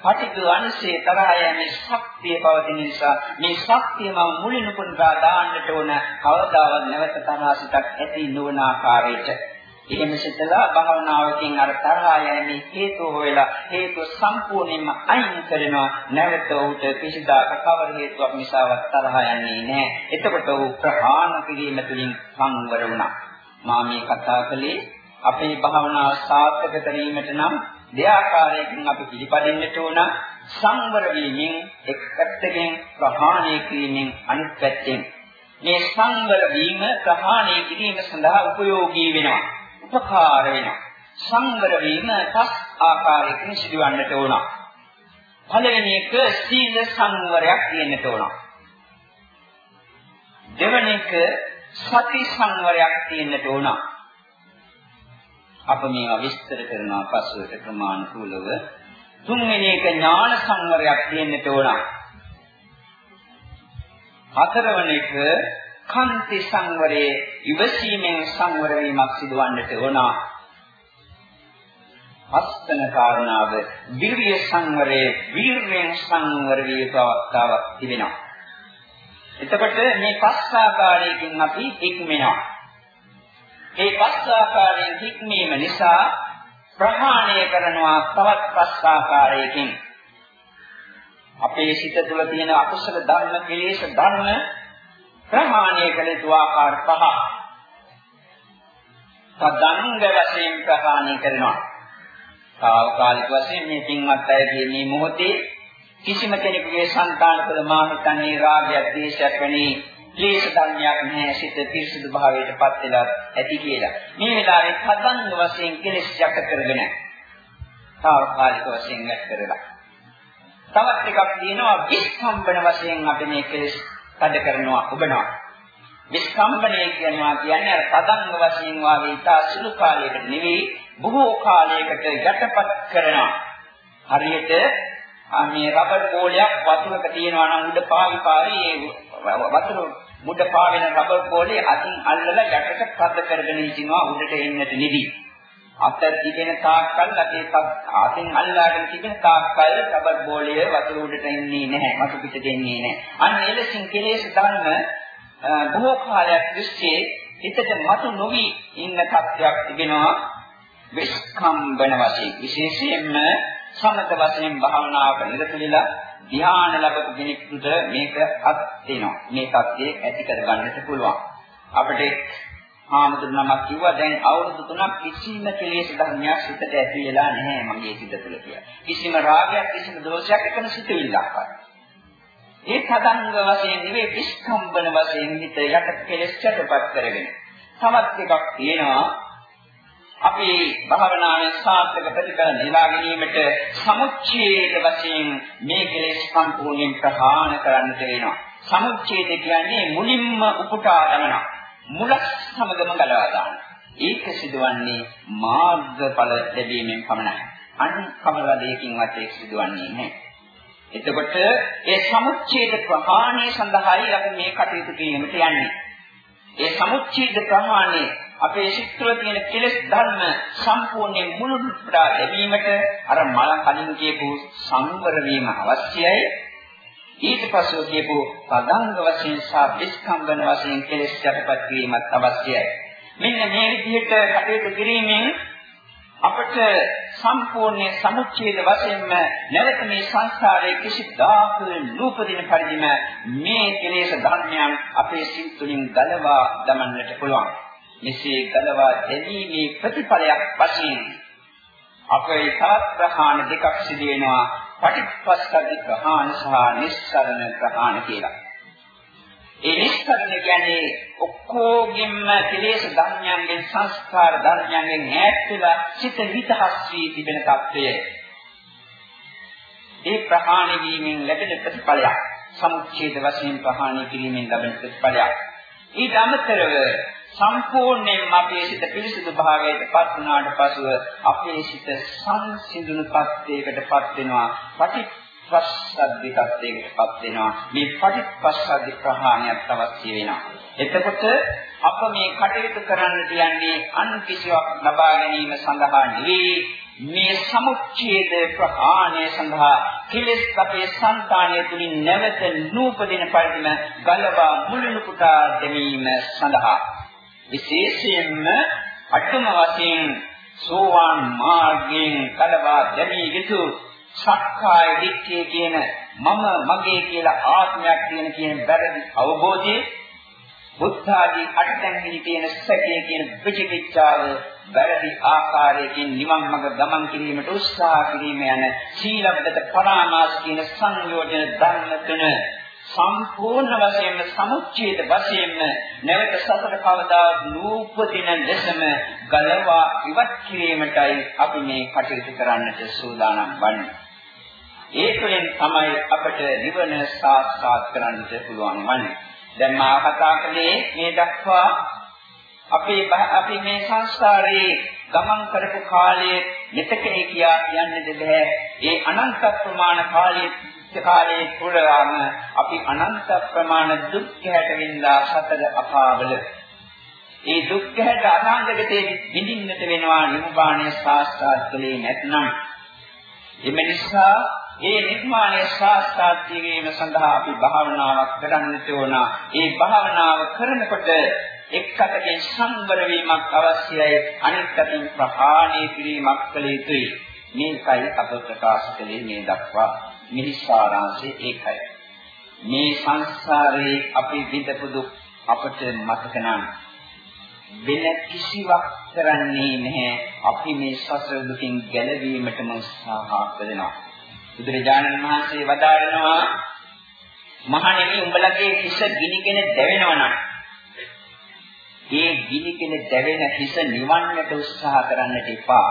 පටිඝ අංශයේ තරහ යන්නේ ශක්තිය පවතින නිසා මේ ශක්තිය මම මුලින් පුරා දාන්නට ඕන කවදාවත් නැවත තරහ සිතක් ඇති නොවන ආකාරයට. එහෙම සිතලා භාවනාවකින් අර තරහා යෑමේ හේතුව හොයලා හේතු සම්පූර්ණයෙන්ම අයින් කරනවා. නැවත උට කිසිදාක කවර හේතුවක් නිසාවත් තරහා යන්නේ නැහැ. එතකොට ਉਹ ප්‍රහාණ කිරීම තුළින් සංවර වුණා. මා මේ කතා කළේ අපේ භාවනාව සාර්ථක කිරීමට නම් දෙආකාරයකින් අපි පිළිපදින්නට ඕන. සංවර වීමෙන් එක් පැත්තකින් ප්‍රහාණය කිරීමෙන් අනිත් පැත්තෙන්. මේ සංවර වීම ප්‍රහාණය කිරීම සඳහා උපයෝගී වෙනවා. උපකාර වෙනවා. සංවර වීම පස් ආකාරයකින් සිදුවන්නට ඕන. පළවෙනි එක සීල සංවරයක් තියෙන්නට ඕන. දෙවෙනි එක සති සංවරයක් තියෙන්නට ඕන. අප මේවා විස්තර කරනවා පස්වට ක්‍රමානුකූලව. තුන්වෙනි එක ඥාන සංවරයක් තියෙන්නට ඕන. හතරවෙනි එක කන්ති සංවරයේ ඉවසීමෙන් සංවර වීමක් සිදුවන්නට ඕන. අස්තන කාරණාව විරිය සංවරයේ විරියෙන් සංවර විය යුතු අවස්ථාවක් තිබෙනවා. එතකොට මේ පස් ආකාරයකින් අපි හික්මෙනවා. මේ පස් ආකාරයෙන් හික්මීම නිසා ප්‍රහාණය කරනවා තවත් පස් ආකාරයකින්. අපේ සිත තුළ තියෙන අකුසල ධර්ම, කෙලෙස් ධර්ම ප්‍රහාණය කළ යුතු ආකාර පහ. සදංග වශයෙන් ප්‍රහාණය කරනවා. తాවකාලික වශයෙන් මේ පින්වත් අයගේ මේ මොහොතේ කිසිම කෙනෙකුගේ సంతාන තුළ මා හිතන්නේ රාගයක්, ද්වේෂයක් වැනි ක්ලේශ ධර්මයක් නැහැ සිත පිරිසුදු භාවයට පත් වෙලා ඇති කියලා. මේ වෙලාවේ සදංග වශයෙන් කෙලෙස් යක් කරගෙන తాවකාලික වශයෙන් යක් කරලා තවත් එකක් තියෙනවා විස්කම්බන වශයෙන් අපි මේ කෙලෙස් තද කරනවා ඔබනවා. විස්කම්බණය කියනවා කියන්නේ අර තදංග වශයෙන් වාගේ ඉතා සුළු කාලයකට නෙවෙයි බොහෝ කාලයකට යටපත් කරනවා. හරියට මේ රබර් බෝලයක් වතුරක තියෙනවා නම් උඩ පාවි පාවි ඒ වතුර මුඩ පාවෙන රබර් බෝලේ අතින් අල්ලලා යටට පද කරගෙන ඉන්නවා උඩට එන්නට නිදි. අත තිබෙන තාක්කල් අතේ අතින් අල්ලාගෙන තිබෙන තාක්කල් රබර් බෝලය වතුර උඩට එන්නේ නැහැ. මතු පිට දෙන්නේ නැහැ. අන්න එලෙසින් කෙලෙස් ධර්ම බොහෝ කාලයක් තිස්සේ හිතට මතු නොවි ඉන්න තත්ත්වයක් තිබෙනවා. විස්කම්බන වශයෙන් විශේෂයෙන්ම සමත වශයෙන් භාවනාවක නිරත වෙලා ධ්‍යාන ලැබපු කෙනෙකුට මේක අත් වෙනවා. මේ தත්යේ ඇති කරගන්නට පුළුවන්. අපිට ආමතුනමක් කිව්වා දැන් අවුරුදු 3ක් කිසිම කෙලෙස් ධර්මයක් හිතට ඇති වෙලා නැහැ මගේ සිත තුළ කියලා. කිසිම රාගයක් කිසිම දෝෂයක් එකම සිතවිල්ලක් ඒ තදංග වශයෙන් නෙවෙයි විස්කම්බන වශයෙන් හිත යට කෙලෙස් චටපත් කරගෙන. තවත් එකක් තියෙනවා අපි භාවනාවේ සාර්ථක ප්‍රතිඵල නෙලා ගැනීමට සමුච්ඡේද වශයෙන් මේ කෙලෙස් සම්පූර්ණයෙන් ප්‍රහාණ කරන්නට වෙනවා. සමුච්ඡේද කියන්නේ මුලින්ම උපුටා දමන මුල සමගම ගලවා දාන. ඒක සිදුවන්නේ මාර්ගඵල ලැබීමෙන් පමණයි. අන් කවර දෙයකින්වත් ඒක සිදුවන්නේ නැහැ. එතකොට ඒ සමුච්ඡේද ප්‍රහාණය සඳහායි අපි මේ කටයුතු කිරීමට යන්නේ. ඒ සමුච්ඡේද ප්‍රහාණය අපේ සිත් තුළ තියෙන කෙලෙස් ධර්ම සම්පූර්ණයෙන් මුළුමනින්ට ලැබීමට අර මල කලින් කියපු සංවර වීම අවශ්‍යයි. ඊට පස්ව කියපු පදංග වශයෙන් සහ විස්කම්බන වශයෙන් කෙලෙස් යටපත් වීමත් අවශ්‍යයි. මෙන්න මේ විදිහට කටයුතු කිරීමෙන් අපට සම්පූර්ණ සමුච්ඡේද වශයෙන්ම නැවත මේ සංසාරයේ කිසිදාක නූපදින පරිදිම මේ කෙලෙස් ධර්මයන් අපේ සිත් තුළින් ගලවා දමන්නට පුළුවන්. මෙසේ ගලවා දැමීමේ ප්‍රතිඵලයක් වශයෙන් අපේ තාත් ප්‍රහාණ දෙකක් සිදු වෙනවා පටිච්චසමුප්පාද ප්‍රහාණ සහ නිස්සරණ ප්‍රහාණ කියලා. ඒ නිස්සරණ කියන්නේ ඔක්කොගෙම කෙලෙස් ධර්මයන්ගෙන් සංස්කාර ධර්මයන්ගෙන් ඈත් වෙලා සිත විතහස් වී තිබෙන తත්වය. ඒ ප්‍රහාණය වීමෙන් ලැබෙන ප්‍රතිඵලයක් සමුච්ඡේද වශයෙන් ප්‍රහාණය කිරීමෙන් ලැබෙන ප්‍රතිඵලයක්. ඊට අමතරව සම්පූර්ණයෙන්ම අපේ සිත පිරිසිදු භාවයට පත් වුණාට පසුව අපේ සිත සංසිඳුණු තත්යකටපත් වෙනවා. පටිච්චසද්දි තත්යකටපත් වෙනවා. මේ පටිච්චසද්දි ප්‍රහාණයක් අවශ්‍ය වෙනවා එතකොට අප මේ කටයුතු කරන්නට යන්නේ අන් කිසිවක් ලබා ගැනීම සඳහා නෙවෙයි. මේ සමුච්ඡේද ප්‍රහාණය සඳහා කෙලෙස් අපේ సంతානය තුලින් නැවත නූපදින පරිදිම ගලවා මුලිනු පුටා දැමීම සඳහා. විශේෂයෙන්ම අටම වශයෙන් සෝවාන් මාර්ගයෙන් කලවා දැමී යුතු සක්කාය දිට්ඨිය කියන මම මගේ කියලා ආත්මයක් තියෙන කියන වැරදි අවබෝධයේ බුද්ධ ආදී අටතැන්හි තියෙන සැකයේ කියන විචිකිච්ඡාව වැරදි ආකාරයකින් නිවන් මඟ ගමන් කිරීමට උත්සාහ කිරීම යන සීලබ්බත පරාමාස කියන සංයෝජන ධර්ම තුන සම්පූර්ණ වශයෙන්ම සමුච්ඡේද වශයෙන්ම නැවත සතර කවදා නූපදින ලෙසම ගලවා ඉවත් කිරීමටයි අපි මේ කටයුතු කරන්නට සූදානම් වන්නේ. ඒ තුළින් තමයි අපට නිවන සාක්ෂාත් කරන්නට පුළුවන් වන්නේ. දැන් මා කතා කළේ මේ දක්වා අපේ අපි මේ සංස්කාරයේ ගමන් කරපු කාලයේ මෙතකේ කියා යන්නද බෑ. ඒ අනන්ත ප්‍රමාණ කාලයේ කාලයේ තුලම අපි අනන්ත ප්‍රමාණ දුක් හැට වින්දා සතර අපාවල ඒ දුක් හැට අනාගතයේ විඳින්නට වෙනවා නිර්වාණය සාක්ෂාත් කළේ නැත්නම් එම නිසා ඒ නිර්මාණය සාක්ෂාත් කිරීම සඳහා අපි භාවනාවක් කරන්නට ඕන. ඒ භාවනාව කරනකොට එක් අතකින් සංවර වීමක් අවශ්‍යයි අනෙක් අතින් ප්‍රහාණය කිරීමක් කළ යුතුයි. මේකයි අප ප්‍රකාශ කළේ මේ දක්වා. මිහි සාරාංශය ඒකයි. මේ සංසාරේ අපි විඳපු දුක් අපට මතක නම් වෙන කිසිවක් කරන්නේ නැහැ. අපි මේ සසර දුකින් ගැලවීමටම උත්සාහ කරනවා. බුදුරජාණන් වහන්සේ වදාරනවා මහණෙනි උඹලගේ හිස ගිනිගෙන දැවෙනවා නම් ඒ ගිනිගෙන දැවෙන හිස නිවන්නට උත්සාහ කරන්නට එපා.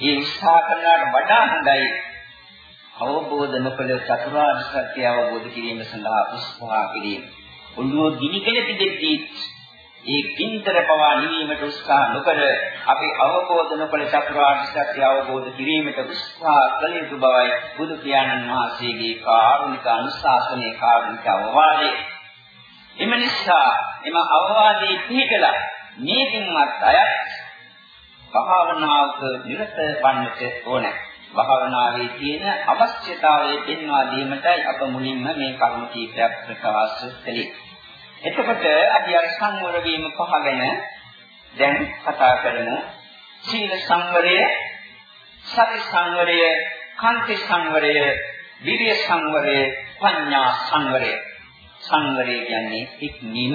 ඒ උත්සාහ කරනවට වඩා හොඳයි අවබෝධ නොකළ චතුරාර්ය සත්‍ය අවබෝධ කිරීම සඳහා උත්සාහ කිරීම. ඔළුව ගිනිගෙන තිබෙද්දී ඒ කින්තර පවා නිවීමට උත්සාහ නොකර අපි අවබෝධ නොකළ චතුරාර්ය සත්‍ය අවබෝධ කිරීමට උත්සාහ කළ යුතු බවයි බුදු පියාණන් වහන්සේගේ කාරුණික අනුශාසනයේ කාරුණික අවවාදේ. එම නිසා එම අවවාදී පිළිකලා මේ පින්වත් අය භාවනාවක නිරත වන්නට ඕනේ. භාවනාවේ තියෙන අවශ්‍යතාවය පෙන්වා දීමටයි අප මුලින්ම මේ කරුණු කීපයක් ප්‍රකාශ කළේ. එතකොට අපි අර සංවර වීම පහ ගැන දැන් කතා කරමු. සීල සංවරය, සති සංවරය, කාන්ති සංවරය, විරිය සංවරය, පඤ්ඤා සංවරය. සංවරය කියන්නේ ඉක්මීම.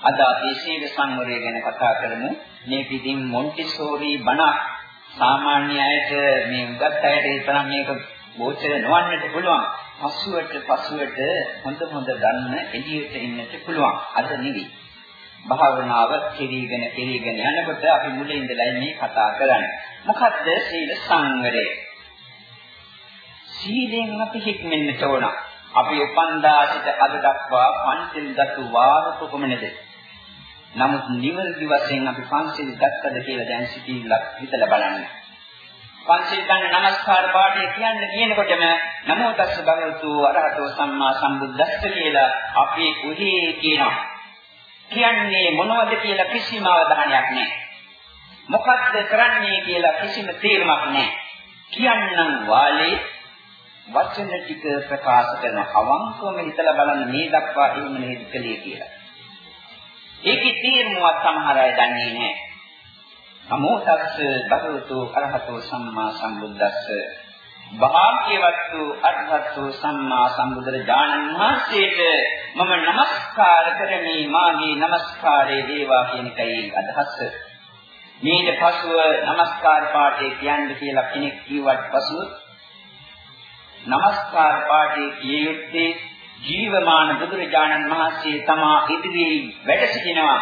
අද අපි සීල සංවරය ගැන කතා කරමු. මේ පිටින් මොන්ටිසෝරි බණ සාමාන්‍ය අයට මේ උගත් අයට ඒ තරම් මේක ගෝචර නොවන්නට පුළුවන්. පසුවට පසුවට හොඳ හොඳ ගන්න එළියට ඉන්නට පුළුවන්. අද නෙවෙයි. භාවනාව කෙරීගෙන කෙරීගෙන යනකොට අපි මුලින් ඉඳලා මේ කතා කරන්නේ. මොකද්ද සීල සංවරය? සීලෙන් අපි හික්මෙන්නට ඕන. අපි උපන්දා සිට අද දක්වා පංචිල් දතු වාර කොපමණද? නමුත් නිවර්දි වශයෙන් අපි පංචිල් ගත්තද කියලා දැන් සිටිල්ලක් හිතලා බලන්න. පංචිල් ගන්න නමස්කාර පාඩේ කියන්න කියනකොටම නමෝ තස්ස භගවතු අරහතෝ සම්මා සම්බුද්දස්ස කියලා අපි උහි කියනවා. කියන්නේ මොනවද කියලා කිසිම අවධානයක් නැහැ. මොකක්ද කරන්නේ කියලා කිසිම තේරුමක් නැහැ. කියන්නම් වාලේ වචන ටික ප්‍රකාශ කරන අවංකවම හිතලා බලන්න මේ දක්වා එහෙම නේද කලේ කියලා. ඒකේ තේරුමවත් සමහර අය දන්නේ නැහැ. නමෝ තස්ස භගවතු අරහතෝ සම්මා සම්බුද්දස්ස භාග්‍යවත් වූ අරහතෝ සම්මා සම්බුදුරජාණන් වහන්සේට මම নমස්කාර කරමි මාගේ নমස්කාරයේ දේවා කියන කයි අදහස. මේට පසුව নমස්කාර පාඨය කියන්න කියලා කෙනෙක් කිව්වට පසු নমස්කාර පාඨයේ කිය යුත්තේ ජීවමාන බුදුරජාණන් වහන්සේ තමා ඉදිරියේ වැඩ සිටිනවා.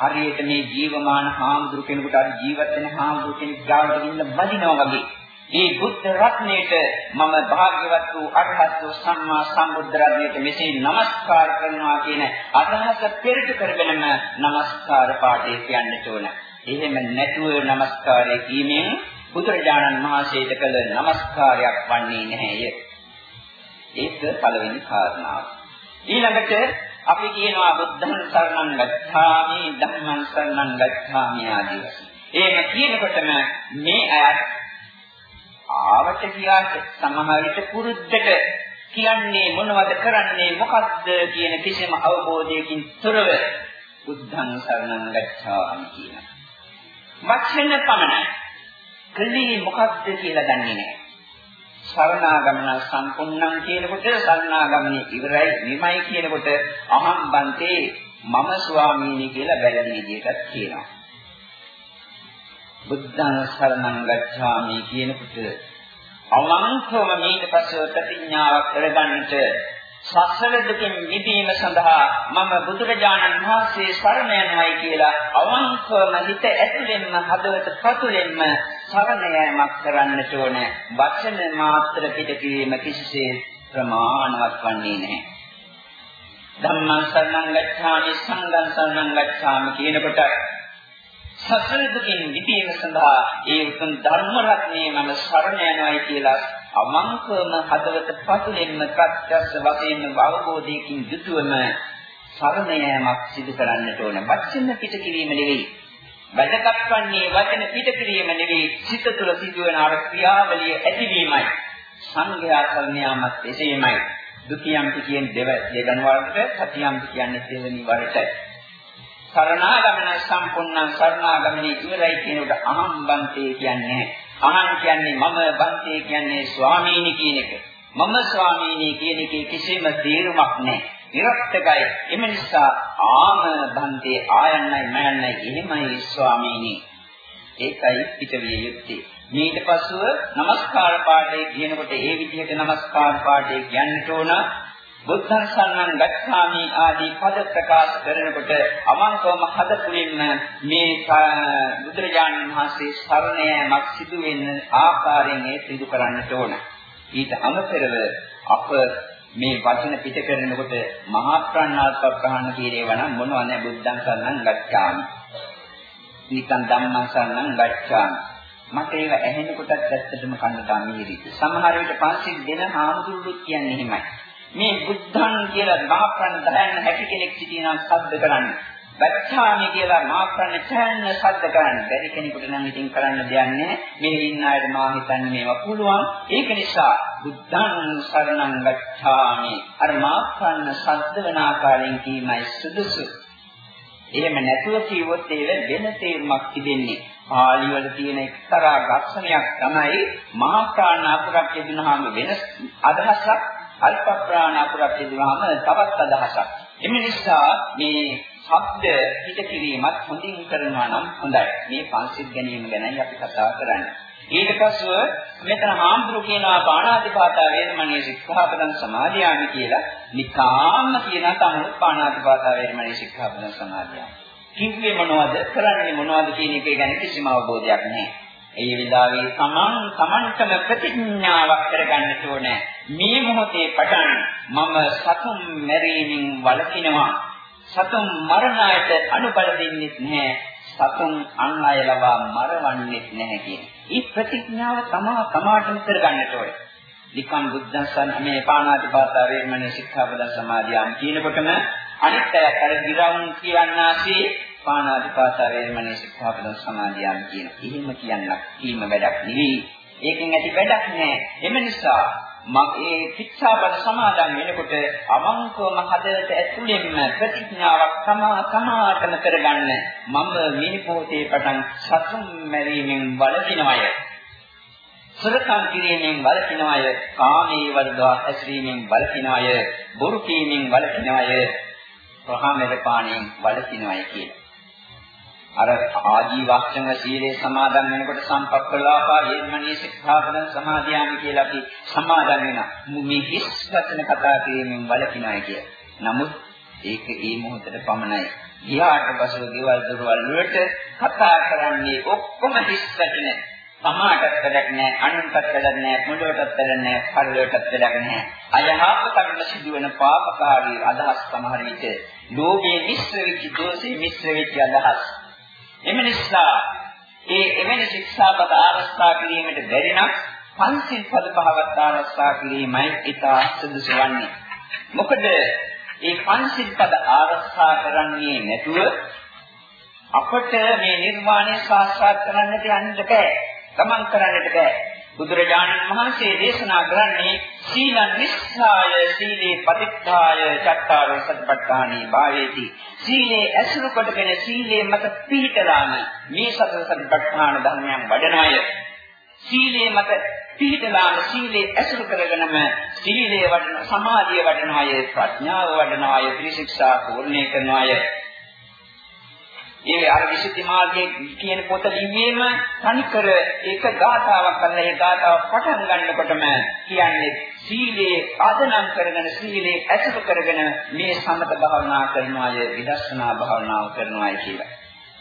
හරියට මේ ජීවමාන හාමුදුරු කෙනෙකුට අර ජීවත් වෙන හාමුදුරු කෙනෙක් ගාවට ගිහින් වදිනවා වගේ. මේ බුද්ධ රත්නයට මම භාග්‍යවත් වූ අරහත් වූ සම්මා සම්බුද්ධ රත්නයට මෙසේ নমස්කාර කරනවා කියන අදහස පෙරට කරගෙනම নমස්කාර පාඨය කියන්න ඕන. එහෙම නැතුව নমස්කාරය කියමින් බුදුරජාණන් වහන්සේට කළ নমස්කාරයක් වන්නේ නැහැය. ඒක පළවෙනි කාරණාව. ඊළඟට අපි කියනවා බුද්ධං සරණං ගච්ඡාමි ධම්මං සරණං ගච්ඡාමි ආදී වශයෙන්. එහෙම කියනකොටම මේ අයත් ආවට ගියාට සමහර විට පුරුද්දට කියන්නේ මොනවද කරන්නේ මොකද්ද කියන කිසිම අවබෝධයකින් තොරව බුද්ධං සරණං ගච්ඡාමි කියන. වචන පමණයි. කලී මොකද්ද කියලා දන්නේ නැහැ. සරණාගමන සම්පූර්ණම් කියනකොට සරණාගමනේ ඉවරයි නිමයි කියනකොට අහම් බන්තේ මම ස්වාමීනි කියලා වැරදි විදිහට කියනවා. බුද්ධං සරණං ගච්ඡාමි කියනකොට අවංකවම ඊට පස්සේ ප්‍රතිඥාවක් කරගන්නට සසර දුකින් මිදීම සඳහා මම බුදුරජාණන් වහන්සේ සරණ යනවායි කියලා අවංකවම හිත ඇතුළෙන්ම හදවත පතුලෙන්ම සරණ යාමක් කරන්නට ඕන. වචන මාත්‍ර පිටකීම කිසිසේ ප්‍රමාණවත් වන්නේ නැහැ. ධම්මං සරණං ගච්ඡාමි සංඝං සරණං ගච්ඡාමි කියනකොට සසර දුකින් මිදීම සඳහා ඒ උතුම් ධර්ම රත්නයේ මම සරණ යනවායි කියලා අවංකවම හදවත පතුලෙන්ම ප්‍රත්‍යක්ෂ වශයෙන්ම අවබෝධයකින් යුතුවම සරණ යාමක් සිදු කරන්නට ඕන. වචන පිට කිරීම නෙවෙයි. වැදගත් වන්නේ වචන පිටකිරීම නෙවෙයි සිත තුළ සිදුවන අර ක්‍රියාවලිය ඇතිවීමයි. සංඝයා කල්යාමත් එසේමයි. දුකියම් කියන දෙව දෙවන වලට සතියම් කියන්නේ දෙවෙනි වලට. සරණාගමන සම්පූර්ණ සරණාගමනේ ඉවරයි කියන උඩ අහම්බන්තේ කියන්නේ අහං කියන්නේ මම බන්තේ කියන්නේ ස්වාමීනි කියන එක. මම ස්වාමීනි කියන එකේ කිසිම තේරුමක් නැහැ. විරක්තයි. එම නිසා ආම බන්දේ ආයන්නයි මයන්නයි එහෙමයි ස්වාමීනි. ඒකයි පිටවිය යුත්තේ. ඊට පසුව নমස්කාර පාඩේ කියනකොට ඒ විදිහට নমස්කාර පාඩේ කියන්නට ඕන බුද්ධං සම්මන් ගච්ඡාමි ආදී පද ප්‍රකාශ කරනකොට අමංකවම හදතුලින්ම මේ බුදුරජාණන් වහන්සේ සරණ යෑමක් සිදු වෙන ආකාරයෙන් ඒ සිදු කරන්නට ඕන. ඊට අමතරව අප මේ වචන පිට කරනකොට මහා ප්‍රඥාත්ව ප්‍රහාණ කීරේව නම් මොනවද බුද්ධං සරණං ගච්ඡාමි. නිකන් ධම්මං සරණං ගච්ඡාමි. මට ඒව ඇහෙනකොටත් ඇත්තටම කන්නට අමීරි. සමහර විට පන්සිල් දෙන හාමුදුරුවෝ කියන්නේ එහෙමයි. මේ බුද්ධං කියලා මාප්‍රණ දයන්න හැකි කෙනෙක් සිටිනම් සද්ද කරන්නේ. බච්ඡාමි කියලා මාප්‍රණ චයන්න සද්ද කරන්නේ. බැරි කෙනෙකුට නම් ඉතින් කරන්න දෙයක් නැහැ. මේ ඉන්න අයට මා හිතන්නේ මේවා පුළුවන්. ඒක නිසා බුද්ධං සරණං ගච්ඡාමි. අර මාප්‍රණ සද්ද වෙන ආකාරයෙන් කීමයි සුදුසු. එහෙම නැතුව කිව්වොත් ඒක වෙන තේරුමක් තිබෙන්නේ. පාළි වල තියෙන එක්තරා ගස්සනයක් තමයි මහා ප්‍රාණ අකුරක් යෙදුනහම වෙන අදහසක් අල්ප ප්‍රාණ අකුරක් යෙදුනහම තවත් අදහසක්. එම නිසා මේ ශබ්ද හිත කිරීමත් හොඳින් කරනවා නම් හොඳයි. මේ පංචිත් ගැනීම ගැනයි අපි කතා කරන්නේ. ඊට පස්ව මෙතන හාමුදුරු කියනවා පාණාතිපාතා වේදමණී සික්ඛාපදං සමාදියාමි කියලා. නිකාම්ම කියන තමයි පාණාතිපාතා වේදමණී සික්ඛාපදං සමාදියාමි. කිව්වේ මොනවද කරන්නේ මොනවද කියන එක ගැන කිසිම අවබෝධයක් නැහැ. ඒ විලාවේ තමන් තමන්ටම ප්‍රතිඥාවක් කරගන්නට ඕනේ. මේ මොහොතේ පටන් මම සතුම් මැරීමෙන් වළකිනවා. සතුම් මරණයට අනුබල දෙන්නේ නැහැ. සතුම් අන් අය ලවා මරවන්නේ නැහැ කියන. මේ ප්‍රතිඥාව තමා තමාටම කරගන්නට ඕනේ. නිකම් බුද්ධං මේ පාණාතිපාතා වේමණී ශික්ෂාපද සමාදියාම් කියනකොටම අනිත් අය අර ගිරවුන් කියන්නාසේ පාණාතිපාතා වේමණී ශික්ෂාපද සමාදියාම් කියන. එහෙම කියන්නක් කීම වැඩක් නෙවෙයි. ඒකෙන් ඇති වැඩක් නෑ. එම නිසා මගේ ශික්ෂාපද සමාදන් වෙනකොට අවංකවම හදවත ඇතුළෙන්ම ප්‍රතිඥාවක් තමා තමාටම කරගන්න මම මිනිපෝතේ පටන් සතුන් මැරීමෙන් වළකිනවය. සරකම් කිරීමෙන් වළකිනවය. කාමී වර්ධවා හැසිරීමෙන් වළකිනවය. බොරු කීමෙන් වළකිනවය. ප්‍රහාමෙද පාණයෙන් වළකිනවය කියලා. අර ආජීවක්ෂම සීලේ සමාදන් වෙනකොට සම්පක්ඛලාපා වේමණී ශික්ෂාපදං සමාදියාමි කියලා අපි සමාදන් වෙනවා. මේ හිස් වචන කතා කිරීමෙන් වළකිනයි කිය. නමුත් ඒක ඒ මොහොතේ පමණයි. ගියාට පසුව ගෙවල් දොරවල් වලට කතා කරන්නේ ඔක්කොම හිස් වචන. සමාටත් වැඩක් නැහැ, අනුන්ටත් වැඩක් නැහැ, මුලවටත් වැඩක් නැහැ, පරිලවටත් වැඩක් නැහැ. අයහපතකට සිදුවෙන පාපකාරී අදහස් සමහර විට ලෝභයේ මිශ්‍ර වෙච්ච දෝෂේ මිශ්‍ර වෙච්ච අදහස් එම නිසා ඒ එවැනි ශික්ෂාපද ආරක්ෂා කිරීමට බැරි නම් පංචිල් පද පහවත් ආරක්ෂා කිරීමයි ඉතා සුදුසු වන්නේ. මොකද මේ පංචිල් පද ආරක්ෂා කරන්නේ නැතුව අපට මේ නිර්වාණය සාක්ෂාත් කරන්නට යන්න බෑ. ගමන් කරන්නට බෑ. බුදුරජාණන් වහන්සේ දේශනා කරන්නේ සීලං නිස්සාය සීලේ පතිත්තාය චත්තාරෝ සතිපට්ඨානේ භාවේති. සීලේ ඇසුරු කොටගෙන සීලේ මත පිහිටලාම මේ සතර සතිපට්ඨාන ධර්මයන් වඩනාය සීලේ මත පිහිටලාම සීලේ ඇසුරු කරගෙනම සීලේ වඩන සමාධිය වඩනාය ප්‍රඥාව වඩනාය ත්‍රිශික්ෂා පූර්ණේ කරනාය ඒ අර විසුද්ධි මාර්ගයේ කියන පොත ලිවීම තනිකර ඒක ගාථාවක් කරලා ඒ ගාථාව පටන් ගන්නකොටම කියන්නේ සීලේ ආදනම් කරගෙන සීලේ ඇසුරු කරගෙන මේ සමත භාවනා කරනවාය විදර්ශනා භාවනාව කරනවායි කියලා.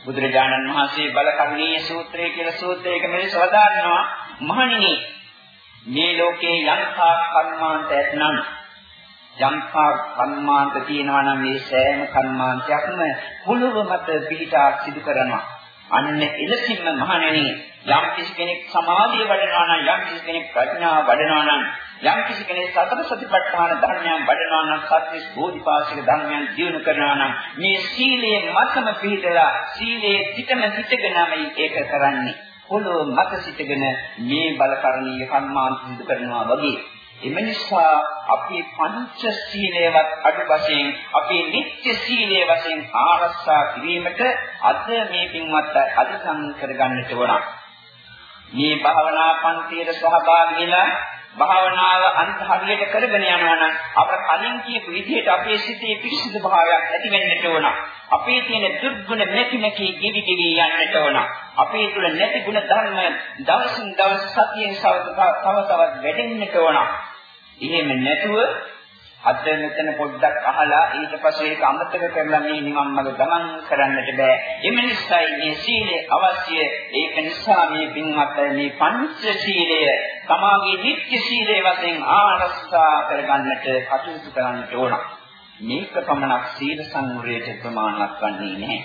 බුදුරජාණන් වහන්සේ බලකර්ණීය සූත්‍රය කියලා සූත්‍රයක මෙලෙස වදාරනවා මහණෙනි මේ ලෝකේ යම්තා කර්මාන්ත ඇතනම් යම්පා කර්මාන්ත තියෙනවා නම් මේ සෑම කර්මාන්තයක්ම පොළොව මත පිහිටා සිදු කරනවා. අන්න එලෙසින්ම මහණෙනි යම් කිසි කෙනෙක් සමාධිය වඩනවා නම් යම් කිසි කෙනෙක් ප්‍රඥාව වඩනවා නම් යම් කිසි කෙනෙක් සතර සතිපට්ඨාන ධර්මයන් වඩනවා නම් සත්‍විස් බෝධිපාශික ධර්මයන් දියුණු කරනවා නම් මේ සීලයේ මතම පිහිටලා සීලයේ පිටම පිටගෙනමයි ඒක කරන්නේ. පොළොව මත සිටගෙන මේ බලකරණීය කර්මාන්ත සිදු කරනවා වගේ එම නිසා අපේ පංච සීලයවත් අඩු වශයෙන් අපේ නිත්‍ය සීලයේ වශයෙන් ආරක්ෂා කිරීමට අද මේ පින්වත් අධිසං කරගන්නට ඕන. මේ භාවනා පන්තියේ සහභාගී වෙලා භාවනාව අන්ත හරියට කරගෙන යනවා නම් අප කලින් කියපු විදිහට අපේ සිතේ පිරිසිදු භාවයක් ඇති වෙන්නට ඕන. අපේ තියෙන දුර්ගුණ නැති නැති ගිවි ගිවි යන්නට ඕන. අපේ තුල නැති ගුණ ධර්ම දවසින් දවස සතියෙන් තව තවත් වැඩෙන්නට ඕන. එහෙම නැතුව අද මෙතන පොඩ්ඩක් අහලා ඊට පස්සේ ඒක අමතක කරලා මේ නිවන් මඟ ගමන් කරන්නට බෑ. එම නිසායි මේ සීලය අවශ්‍ය. ඒක නිසා මේ පින්වත් මේ පංච සීලය තමාගේ නිත්‍ය සීලය වශයෙන් ආරක්ෂා කරගන්නට කටයුතු කරන්නට ඕන. මේක පමණක් සීල සංවරයට ප්‍රමාණවත් වන්නේ නැහැ.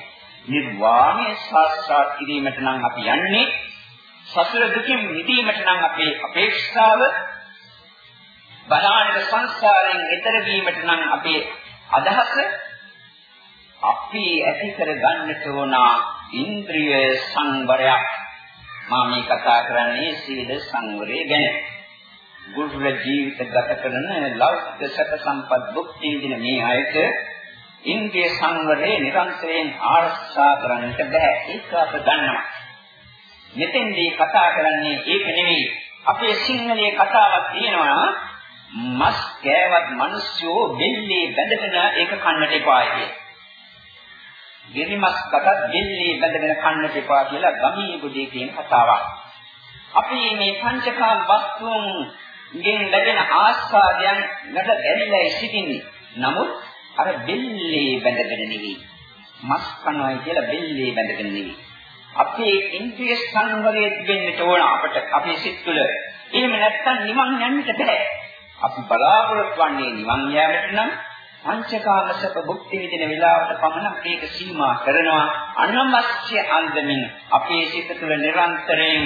නිර්වාණය සාක්ෂාත් කිරීමට නම් අපි යන්නේ සසර දුකින් මිදීමට නම් අපේ අපේක්ෂාව බලානික සංසාරයෙන් ඈතර වීමට නම් අපේ අදහස අපි ඇති කර ගන්නට ඕන ඉන්ද්‍රිය සංවරයක්. මා මේ කතා කරන්නේ සීල සංවරය ගැන. ගුරුර ජීවිත ගත කරන ලෞකික සැප සම්පත් භුක්ති විඳින මේ අයට ඉන්ද්‍රිය සංවරය නිරන්තරයෙන් ආරක්ෂා කරන්නට බෑ. ඒක අප දන්නවා. මෙතෙන්දී කතා කරන්නේ ඒක නෙවෙයි. අපේ සිංහලයේ කතාවක් තියෙනවා මස් කෑවත් මිනිස්සු බෙල්ලේ බැඳගෙන ඒක කන්නට එපායි කිය. ගෙරිමස් කටත් බෙල්ලේ බැඳගෙන කන්නට එපා කියලා ගමී බුදී කියන කතාවක්. අපි මේ පංචකාම වස්තුන් ගෙන් ලැබෙන ආස්වාදයන් නට බැරිලා සිටින්නේ. නමුත් අර බෙල්ලේ බැඳගෙන නෙවෙයි. මස් කනවායි කියලා බෙල්ලේ බැඳගෙන නෙවෙයි. අපේ ඉන්ද්‍රිය සංවරයේ තිබෙන්නට ඕන අපට අපේ සිත් තුළ. එහෙම නැත්නම් නිවන් යන්නට බෑ. අපි බලාපොරොත්තු වන්නේ නිවන් යාමට නම් පංචකාම සැප භුක්ති විඳින වෙලාවට පමණ මේක සීමා කරනවා. අනවශ්‍ය අන්දමින් අපේ සිත තුළ නිරන්තරයෙන්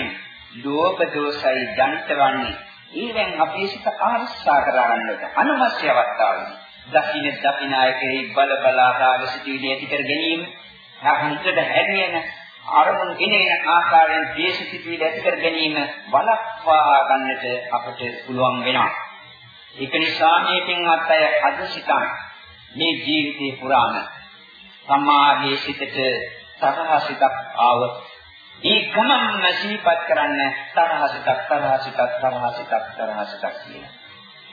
ලෝභ දෝෂයි ජනිතවන්නේ ඊවෙන් අපේ සිත ආරක්ෂා කරගන්නට අනවශ්‍ය අවස්ථාවලදී දකින්න දකිනායකේ බල බලා රාග සිටිවිලි ඇති කර ගැනීම හරියට හැරියන අරමුණු ගෙනෙන ආකාරයෙන් ද්වේෂ සිටිවිලි ඇති කර ගැනීම වළක්වා ගන්නට අපට පුළුවන් වෙනවා. ඒක නිසා මේ පින්වත් අය අද සිතන් මේ ජීවිතේ පුරාම සමාධියේ සිටට තරහ සිතක් ආව ඒ ගමන්ම සිහිපත් කරන්න තරහ සිතක් තරහ සිතක් තරහ සිතක් තරහ සිතක් කියලා.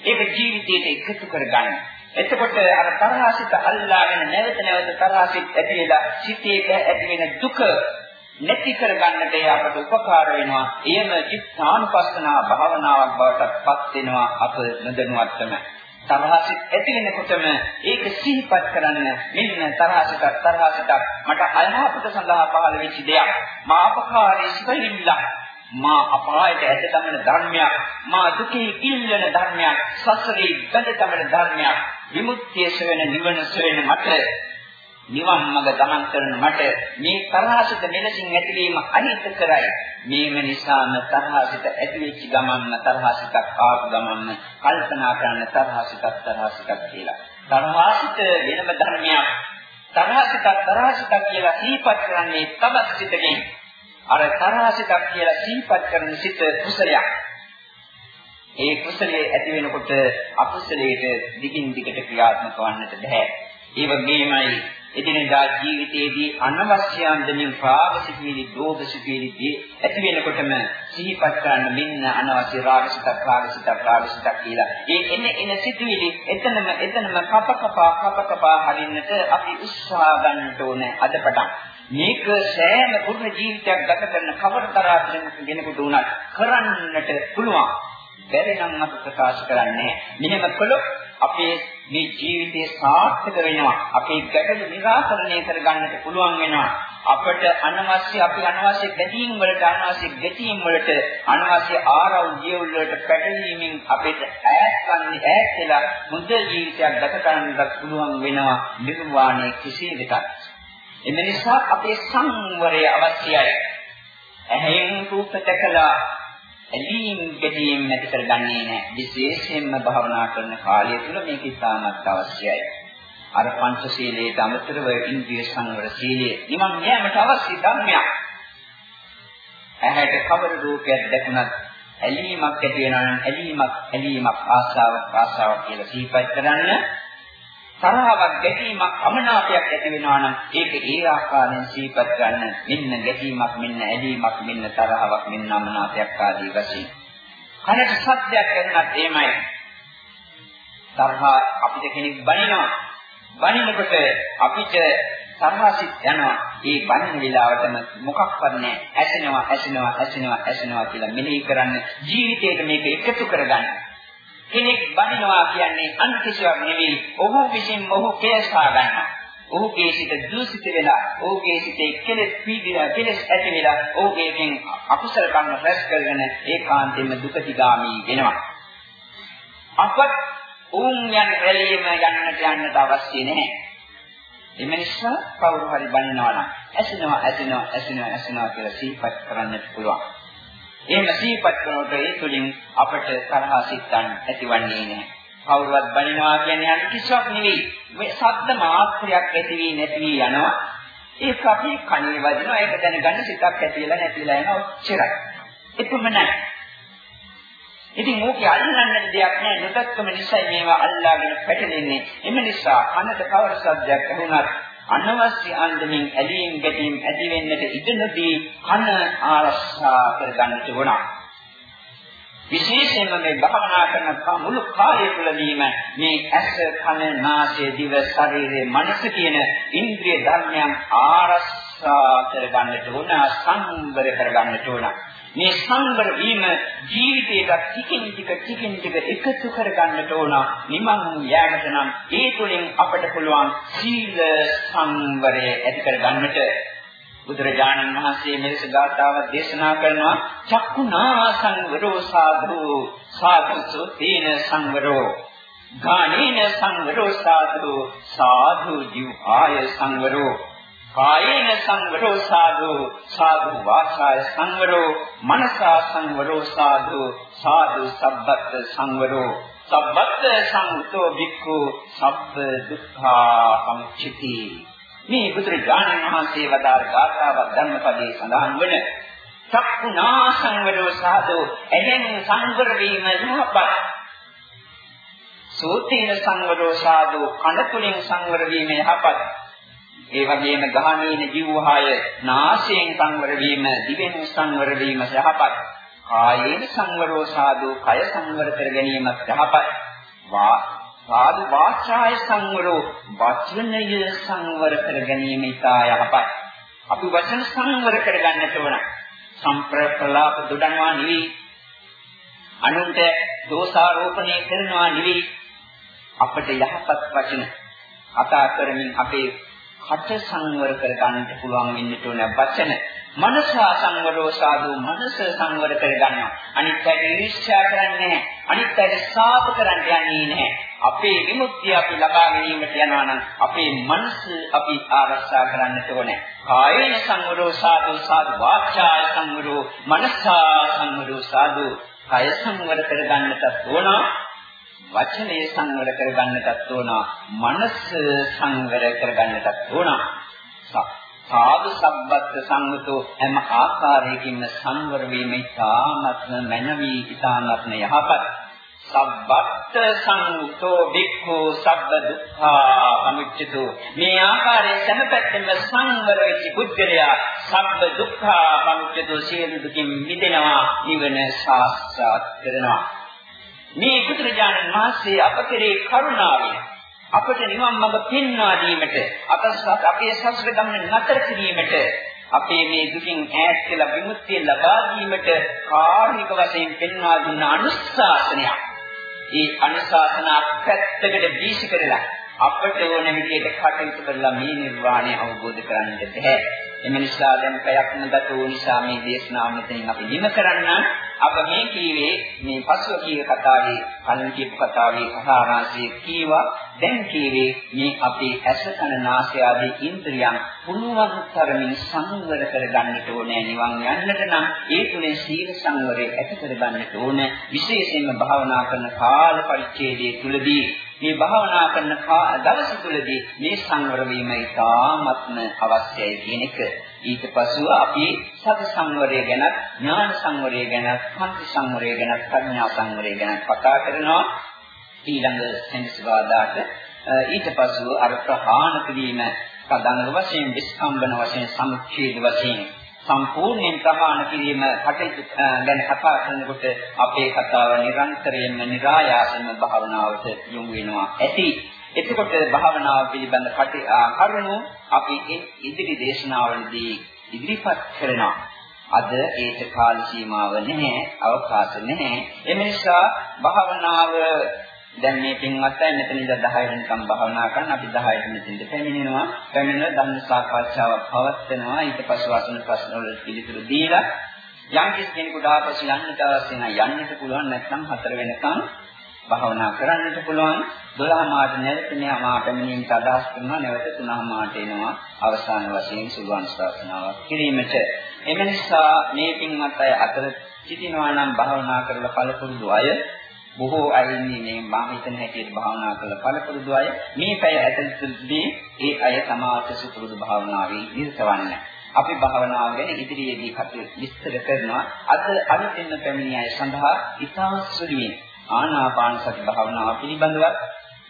ඒක ජීවිතයට එකතු කරගන්න. එතකොට අර තරහ සිත අල්ලාගෙන නැවත නැවත තරහ සිත් ඇති වෙලා සිතේ ඇති වෙන දුක නැති කරගන්නට අපට උපකාර වෙනවා. එයම චිත්තානුපස්සනා භාවනාවක් බවට පත් වෙනවා අප නොදැනුවත්වම. තරහසිත ඇති වෙනකොටම ඒක සිහිපත් කරන්න මෙන්න තරහසිතක් තරහසිතක් මට අයහපත සඳහා පහළ වෙච්ච දෙයක්. මා අපකාරී සිටිල්ලක්. මා අපායට ඇද තමන ධර්මයක්. මා දුකේ ඉල්ලන ධර්මයක්. සසරේ බැඳ තමන ධර්මයක්. විමුක්තිය සෙවෙන නිවන සෙවෙන මට නිවන් මඟ ගමන් කරන මට මේ තරහසිත මෙලසින් ඇතිවීම අනිත් කරයි. මේව නිසාම තරහසිත ඇති වෙච්ච ගමන්ම තරහසිතක් ආපු ගමන්ම කල්පනා කරන තරහසිතක් තරහසිතක් කියලා. තරහසිත වෙනම ධර්මයක්. තරහසිතක් තරහසිතක් කියලා සිහිපත් කරන්නේ තවත් සිතකින්. අර තරහසිතක් කියලා සිහිපත් කරන සිත කුසලයක්. ඒ කුසලයේ ඇති වෙනකොට අකුසලයට දිගින් දිගට ක්‍රියාත්මක වන්නට බෑ. ඒ වගේමයි එදිනෙදා ජීවිතයේදී අනවශ්‍ය අන්දමින් රාගසිතවිලි, දෝෂසිතවිලි ඇති වෙනකොටම සිහිපත් කරන්න මෙන්න අනවශ්‍ය රාගසිතක්, රාගසිතක්, රාගසිතක් කියලා. ඒ එන්නේ එන සිතවිලි එතනම එතනම කප කපා කප කපා හරින්නට අපි උත්සාහ ගන්නට ඕනේ අදපටන්. මේක සෑම පුරුණ ජීවිතයක් ගත කරන කවරතරම් කෙනෙකුට උනත් කරන්නට පුළුවන්. බැරි නම් අපි ප්‍රකාශ කරන්නේ මෙහෙම කළොත් අපේ මේ ජීවිතේ සාර්ථක වෙනවා. අපේ ගැටලු निराකරණය කරගන්නට පුළුවන් වෙනවා. අපට අනවශ්‍ය අපි අනවශ්‍ය ගැටීම් වලට අනවශ්‍ය ගැටීම් වලට අනවශ්‍ය ආරවුල් ජීවුල් වලට පැටලීමෙන් අපිට ඈත් ගන්න ඈත් වෙලා මුද ජීවිතයක් ගත කරන්නට පුළුවන් වෙනවා නිර්වාණය කෙසේ වෙතත්. එම නිසා අපේ සංවරය අවශ්‍යයි. ඇහෙන් රූප දැකලා ඇලීම් ගැටීම් නැති කරගන්නේ නැහැ. විශේෂයෙන්ම භාවනා කරන කාලය තුල මේක ඉතාමත් අවශ්‍යයි. අර පංචශීලයේ අමතරව ඉන්ද්‍රිය සංවර සීලය නිවන් යෑමට අවශ්‍ය ධර්මයක්. ඇහැට කවර රූපයක් දැකුණත් ඇලීමක් ඇති වෙනවා නම් ඇලීමක් ඇලීමක් ආශාවක් ආශාවක් කියලා සිහිපත් කරන්න තරහවක් ගැටීමක් අමනාපයක් ඇති වෙනවා නම් ඒක ඒ ආකාරයෙන් සිහිපත් ගන්න මෙන්න ගැටීමක් මෙන්න ඇලීමක් මෙන්න තරහවක් මෙන්න අමනාපයක් ආදී වශයෙන්. කනට සත්‍යයක් කරනත් එහෙමයි. තරහ අපිට කෙනෙක් බනිනවා. බනිනකොට අපිට තරහසිත යනවා. ඒ බනින වෙලාවටම මොකක්වත් නැහැ. ඇසෙනවා ඇසෙනවා ඇසෙනවා ඇසෙනවා කියලා මෙනෙහි කරන්න ජීවිතේට මේක එකතු කරගන්න. කෙනෙක් බනිනවා කියන්නේ අන් කිසිවක් නෙවෙයි. ඔහු විසින් ඔහු කේසා ගන්නවා. ඔහුගේ සිත දූෂිත වෙලා, ඔහුගේ සිතේ කෙලෙස් පීඩිලා, කෙලෙස් ඇති වෙලා, ඔහුගේකින් අකුසල කර්ම රැස් කරගෙන ඒකාන්තයෙන්ම දුකතිගාමී වෙනවා. අපත් උන් යන රැළියම යන්නට යන්නට අවශ්‍ය නැහැ. එම නිසා කවුරු හරි බනිනවා නම් ඇසෙනවා ඇසෙනවා ඇසෙනවා ඇසෙනවා කියලා සිහිපත් කරන්නට පුළුවන්. එහෙම සිහිපත් කරනකොට ඒ තුලින් අපට තරහ සිත්තන් ඇතිවන්නේ නැහැ. කවුරුවත් බනිනවා කියන්නේ අනිත් කිසිවක් නෙවෙයි. මේ ශබ්ද මාත්‍රයක් ඇති වී නැති වී යනවා. ඒක අපි කණේ වදිනවා. ඒක දැනගන්න සිතක් ඇතිලා නැතිලා යනවා. ඔච්චරයි. එපමණයි. ඉතින් ඕකේ අල්ලන්නට දෙයක් නැහැ. නොදක්කම නිසා මේවා අල්ලාගෙන පැටලෙන්නේ. එම නිසා කනට කවර සද්දයක් ඇහුණත් අනවශ්‍ය අන්දමින් ඇලීම් ගැටීම් ඇති වෙන්නට ඉඩ නොදී කන ආරක්ෂා කරගන්නට ඕන. විශේෂයෙන්ම මේ භවනා කරන මුළු කාලය තුළදීම මේ ඇස කන නාසය දිව ශරීරය මනස කියන ඉන්ද්‍රිය ධර්මයන් ආරක්ෂා කරගන්නට ඕන සංවර කරගන්නට ඕන. මේ සංවර වීම ජීවිතයට ටිකින් ටික ටිකින් ටික එකතු කරගන්නට ඕන නිමං යෑමට නම් ඒ තුළින් අපට පුළුවන් සීල සංවරය ඇති කරගන්නට බුදුරජාණන් වහන්සේ මෙලෙස ගාථාවක් දේශනා කරනවා චක්කුනා සංවරෝ සාධු සාධුසු තීන සංවරෝ ගානීන සංවරෝ සාධු සාධු ජීවාය සංවරෝ. කායේන සංවරෝ සාදු සාදු වාචාය සංවරෝ මනසා සංවරෝ සාදු සාදු සබ්බත් සංවරෝ. සබ්බත් සංතෝ වික්ඛු සබ්බ දුක්ඛා සමුච්චති මේ බුදුරජාණන් වහන්සේ වදාළ ගාථාවක් ධර්මපදයේ සඳහන් වන චක්කුණා සංවරෝ සාදු එහෙන් සංවර වීම යහපත් සෝතේන සංවරෝ සාදු කන තුලින් සංවර වීම යහපත්. ඒ වගේම ගහනීන ජීවහාය නාසයෙන් සංවර වීම, දිවෙන් සංවර වීම යහපත්. කායේන සංවරෝ සාදු, කය සංවර කර ගැනීමත් යහපත්. වා සාදු වාචාය සංවරෝ, වචනය සංවර කර ගැනීම ඉතා යහපත්. අපි වචන සංවර කර ගන්නට ඕන. සම්ප්‍රප්‍රලාප දුඩනවා නෙවෙයි. අනුන්ට දෝෂාරෝපණය කරනවා නෙවෙයි. අපට යහපත් වචන කතා කරමින් අපේ කට සංවර කර ගන්නට පුළුවන් වෙන්නට ඕන වචන. මනස සංවරෝ සාදු මනස සංවර කර ගන්නවා. අනිත් අයට ඊර්ෂ්‍යා කරන්නේ නැහැ. අනිත් අයට සාප කරන්න යන්නේ නැහැ. අපේ විමුක්තිය අපි ලබා ගැනීමට යනවා නම් අපේ මනස අපි ආරක්ෂා කරන්නට ඕනේ. කායේන සංවරෝ සාදු සාදු වාචාය සංවරෝ මනසා සංවරෝ සාදු කය සංවර කර ගන්නට ඕන. වචනේ සංවර කරගන්නටත් ඕන මනස සංවර කරගන්නටත් ඕන. සාදු සම්බත් සංගතෝ හැම ආකාරයකින්ම සංවර වීම ඉතාමත්ම මනවි ඉතාමත්ම යහපත්. සබ්බත් සංතෝ බික්ඛු සබ්බ දුක්ඛා සමුච්චතු මේ ආකාරයෙන් සමපැත්තෙම සංවර වෙච්ච පුද්ගලයා සබ්බ දුක්ඛා සමුච්චතු සියලු දුකින් මිදෙනවා නිවන සාක්ෂාත් කරනවා. මේ පුත්‍රජානන් වහන්සේ අප කෙරේ කරුණාවෙන් අපට නිවන් මඟ පෙන්වා දීමට අපසත් අපේ සසර ගමන නතර කිරීමට අපේ මේ දුකින් ඈත් වෙලා විමුක්තිය ලබා ගැනීමට කාර්මික වශයෙන් පෙන්වා දුන්න අනුශාසනයක්. ඒ අනුශාසන පැත්තකට දීශ කරලා අපට ඕන විදිහට කටයුතු කරලා මේ නිර්වාණය අවබෝධ කරගන්නට බැහැ. එම නිසා දැන් පැයක්ම ගත වූ නිසා මේ දේශනාව මෙතනින් අපි නිම කරන්න අප මේ කීවේ මේ පසුව කීව කතාවේ කලින් කියපු කතාවේ සහාරාංශයේ කීවා. දැන් කීවේ මේ අපේ ඇස කන නාසය ආදී ඉන්ද්‍රියන් පුණුවන් තරමින් සංවර කරගන්නට ඕනේ. නිවන් යන්නට නම් ඒ තුනේ සීල සංවරය ඇති කරගන්නට ඕනේ. විශේෂයෙන්ම භාවනා කරන කාල පරිච්ඡේදයේ තුලදී මේ භාවනා කරන දවස තුළදී මේ සංවර වීම ඉතාමත්ම අවශ්‍යයි කියන එක. ඊට පසුව අපි සති සංවරය ගැන, ඥාන සංවරය ගැන, කාන්ති සංවරය ගැන, ප්‍රඥා සංවරය ගැන කතා කරනවා. ඊළඟ සෙනසුරාදාට ඊට පසුව අර ප්‍රහාණ කිරීම ප්‍රධාන වශයෙන් විස්කම්බන වශයෙන් සමුච්ඡේද වශයෙන් සම්පූර්ණයෙන් ප්‍රහාණ කිරීම කටයුතු ගැන කතා කරනකොට අපේ කතාව නිරන්තරයෙන්ම નિરાයාසම භාවනාවට යොමු වෙනවා. ඇති එතකොට භාවනාව පිළිබඳ කරුණු අපි ඉදිරි දේශනාවලදී ඉදිරිපත් කරනවා. අද ඒට කාල සීමාව නැහැ, අවකාශ නැහැ. එම නිසා භාවනාව දැන් මේ පින්වත් අය මෙතන ඉඳලා 10 වෙනිකම් භාවනා කරන අපි 10ට මෙතෙන්ට පැමිණෙනවා. පැමිණෙන ධම්ම සාකච්ඡාවක් පවත්වනවා. ඊට පස්සේ වසන ප්‍රශ්න වලට පිළිතුරු දීලා යම් කිසි කෙනෙකුට ආපසු යන්නට අවශ්‍ය නම් යන්නට පුළුවන් නැත්නම් හතර වෙනකම් භාවනා කරන්නට පුළුවන්. 12 මාට නැවත මෙහා පැමිණීමට අදහස් කරනවා. නැවත 3 මාට එනවා. අවසාන වශයෙන් සුළුවන් ශාසනාවක් කිරීමට. එම නිසා මේ පින්වත් අය අතර සිටිනවා නම් භාවනා කරලා පළපුරුදු අය බොහෝ අය ඉන්නේ මේ මම හිතන හැටියට භාවනා කරලා පළපුරුදු අය. මේ පැය ඇතුළතදී ඒ අය සමාජ සුපුරුදු භාවනාවේ නිරතවන්න අපි භාවනාව ගැන ඉදිරියේදී කටයුතු විස්තර කරනවා. අද අලුතෙන් පැමිණි අය සඳහා ඉතා සුළුවෙන් ආනාපාන සති භාවනාව පිළිබඳව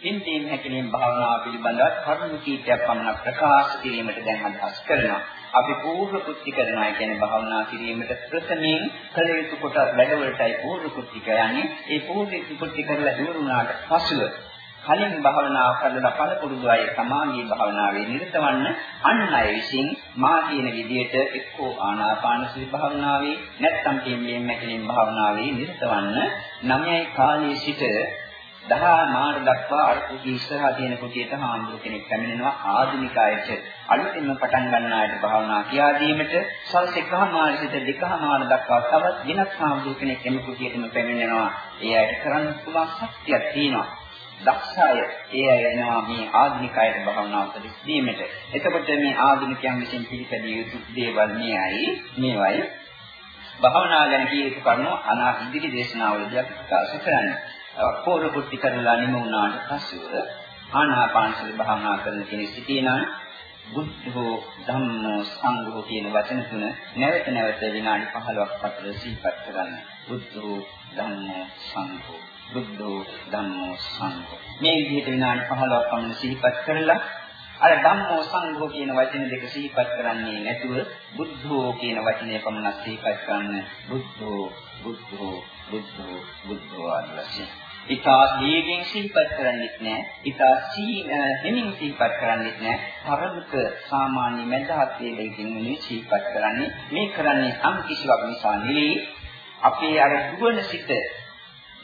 ඉන්දීම් හැකලීම් භාවනාව පිළිබඳව කරුණු කීපයක් පමණ ප්‍රකාශ කිරීමට දැන් අදහස් කරනවා. අපි පූර්ව කුත්ති කරනවා කියන්නේ භාවනා කිරීමට ප්‍රථමයෙන් කළ යුතු කොට වැඩවලටයි පූර්ව කුත්ති කියන්නේ. ඒ පූර්ව කුත්ති කරලා ඉවරුණාට පසුව කලින් භාවනාව කරලා පළපුරුදු අය සමාධි භාවනාවේ නිරතවන්න අන් අය විසින් මා කියන විදිහට එක්කෝ ආනාපාන සති භාවනාවේ නැත්නම් පින්බීම මැකලින් භාවනාවේ නිරතවන්න නවයයි කාලයේ සිට දහ මාර දක්වා අර කුටි ඉස්සරහා තියෙන කුටියට හාමුදුරු කෙනෙක් පැමිණෙනවා ආධුනික අයට. අලුතින්ම පටන් ගන්න අයට භාවනා කියා දීමට සවස් එකමාර සිට දෙකමාර දක්වා තවත් වෙනත් හාමුදුරු කෙනෙක් එම කුටියටම පැමිණෙනවා. ඒ අයට කරන්න පුළුවන් ශක්තියක් තියෙනවා. දක්ෂය ඒ අය එනවා මේ ආධුනික අයට භාවනා උපදෙස් දීමට. එතකොට මේ ආධුනිකයන් විසින් පිළිපැදිය යුතු දේවල් මේයි මේවයි භාවනා ගැන කීයක කරුණු අනා ඉදිරි දේශනාවලදී අපි ප්‍රකාශ කරන්නේ. පොර කුටි කරලා නිම වුණාට පස්සෙව ආනාපාන සති භාවනා කරන කෙනෙක් සිටිනා බුද්ධෝ ධම්මෝ සංඝෝ කියන වචන තුන නැවත නැවත විනාඩි 15ක් අතර සිහිපත් කරන්න. බුද්ධෝ ධම්මෝ සංඝෝ බුද්ධෝ ධම්මෝ සංඝෝ මේ විදිහට විනාඩි 15ක් පමණ සිහිපත් කරලා අර ධම්මෝ සංඝෝ කියන වචන දෙක සිහිපත් කරන්නේ නැතුව බුද්ධෝ කියන වචනය පමණක් සිහිපත් කරන්න බුද්ධෝ බුද්ධෝ බුද්ධෝ බුද්ධෝ ආදී ඉතා දීගෙන් සිහිපත් කරන්නේත් නැහැ. ඉතා සී හිමින් සිහිපත් කරන්නේත් නැහැ. තරමක සාමාන්‍ය මැදහත් වේලකින් නෙවෙයි සිහිපත් කරන්නේ. මේ කරන්නේ සම් කිසිවක් නිසා නෙවෙයි. අපේ අර දුවන සිත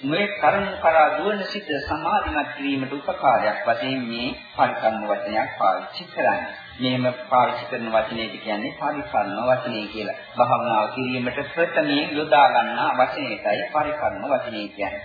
මේ කර්ම කරා දුවන සිත සමාධිමත් කිරීමට උපකාරයක් වශයෙන් මේ පරිකර්ම වචනයක් පාවිච්චි කරන්නේ. මේම පාවිච්චි කරන වචනයක කියන්නේ පරිකර්ම වචනය කියලා. භාවනාව කිරීමට ප්‍රථමයෙන් යොදා ගන්නා වචනයටයි පරිකර්ම වචනය කියන්නේ.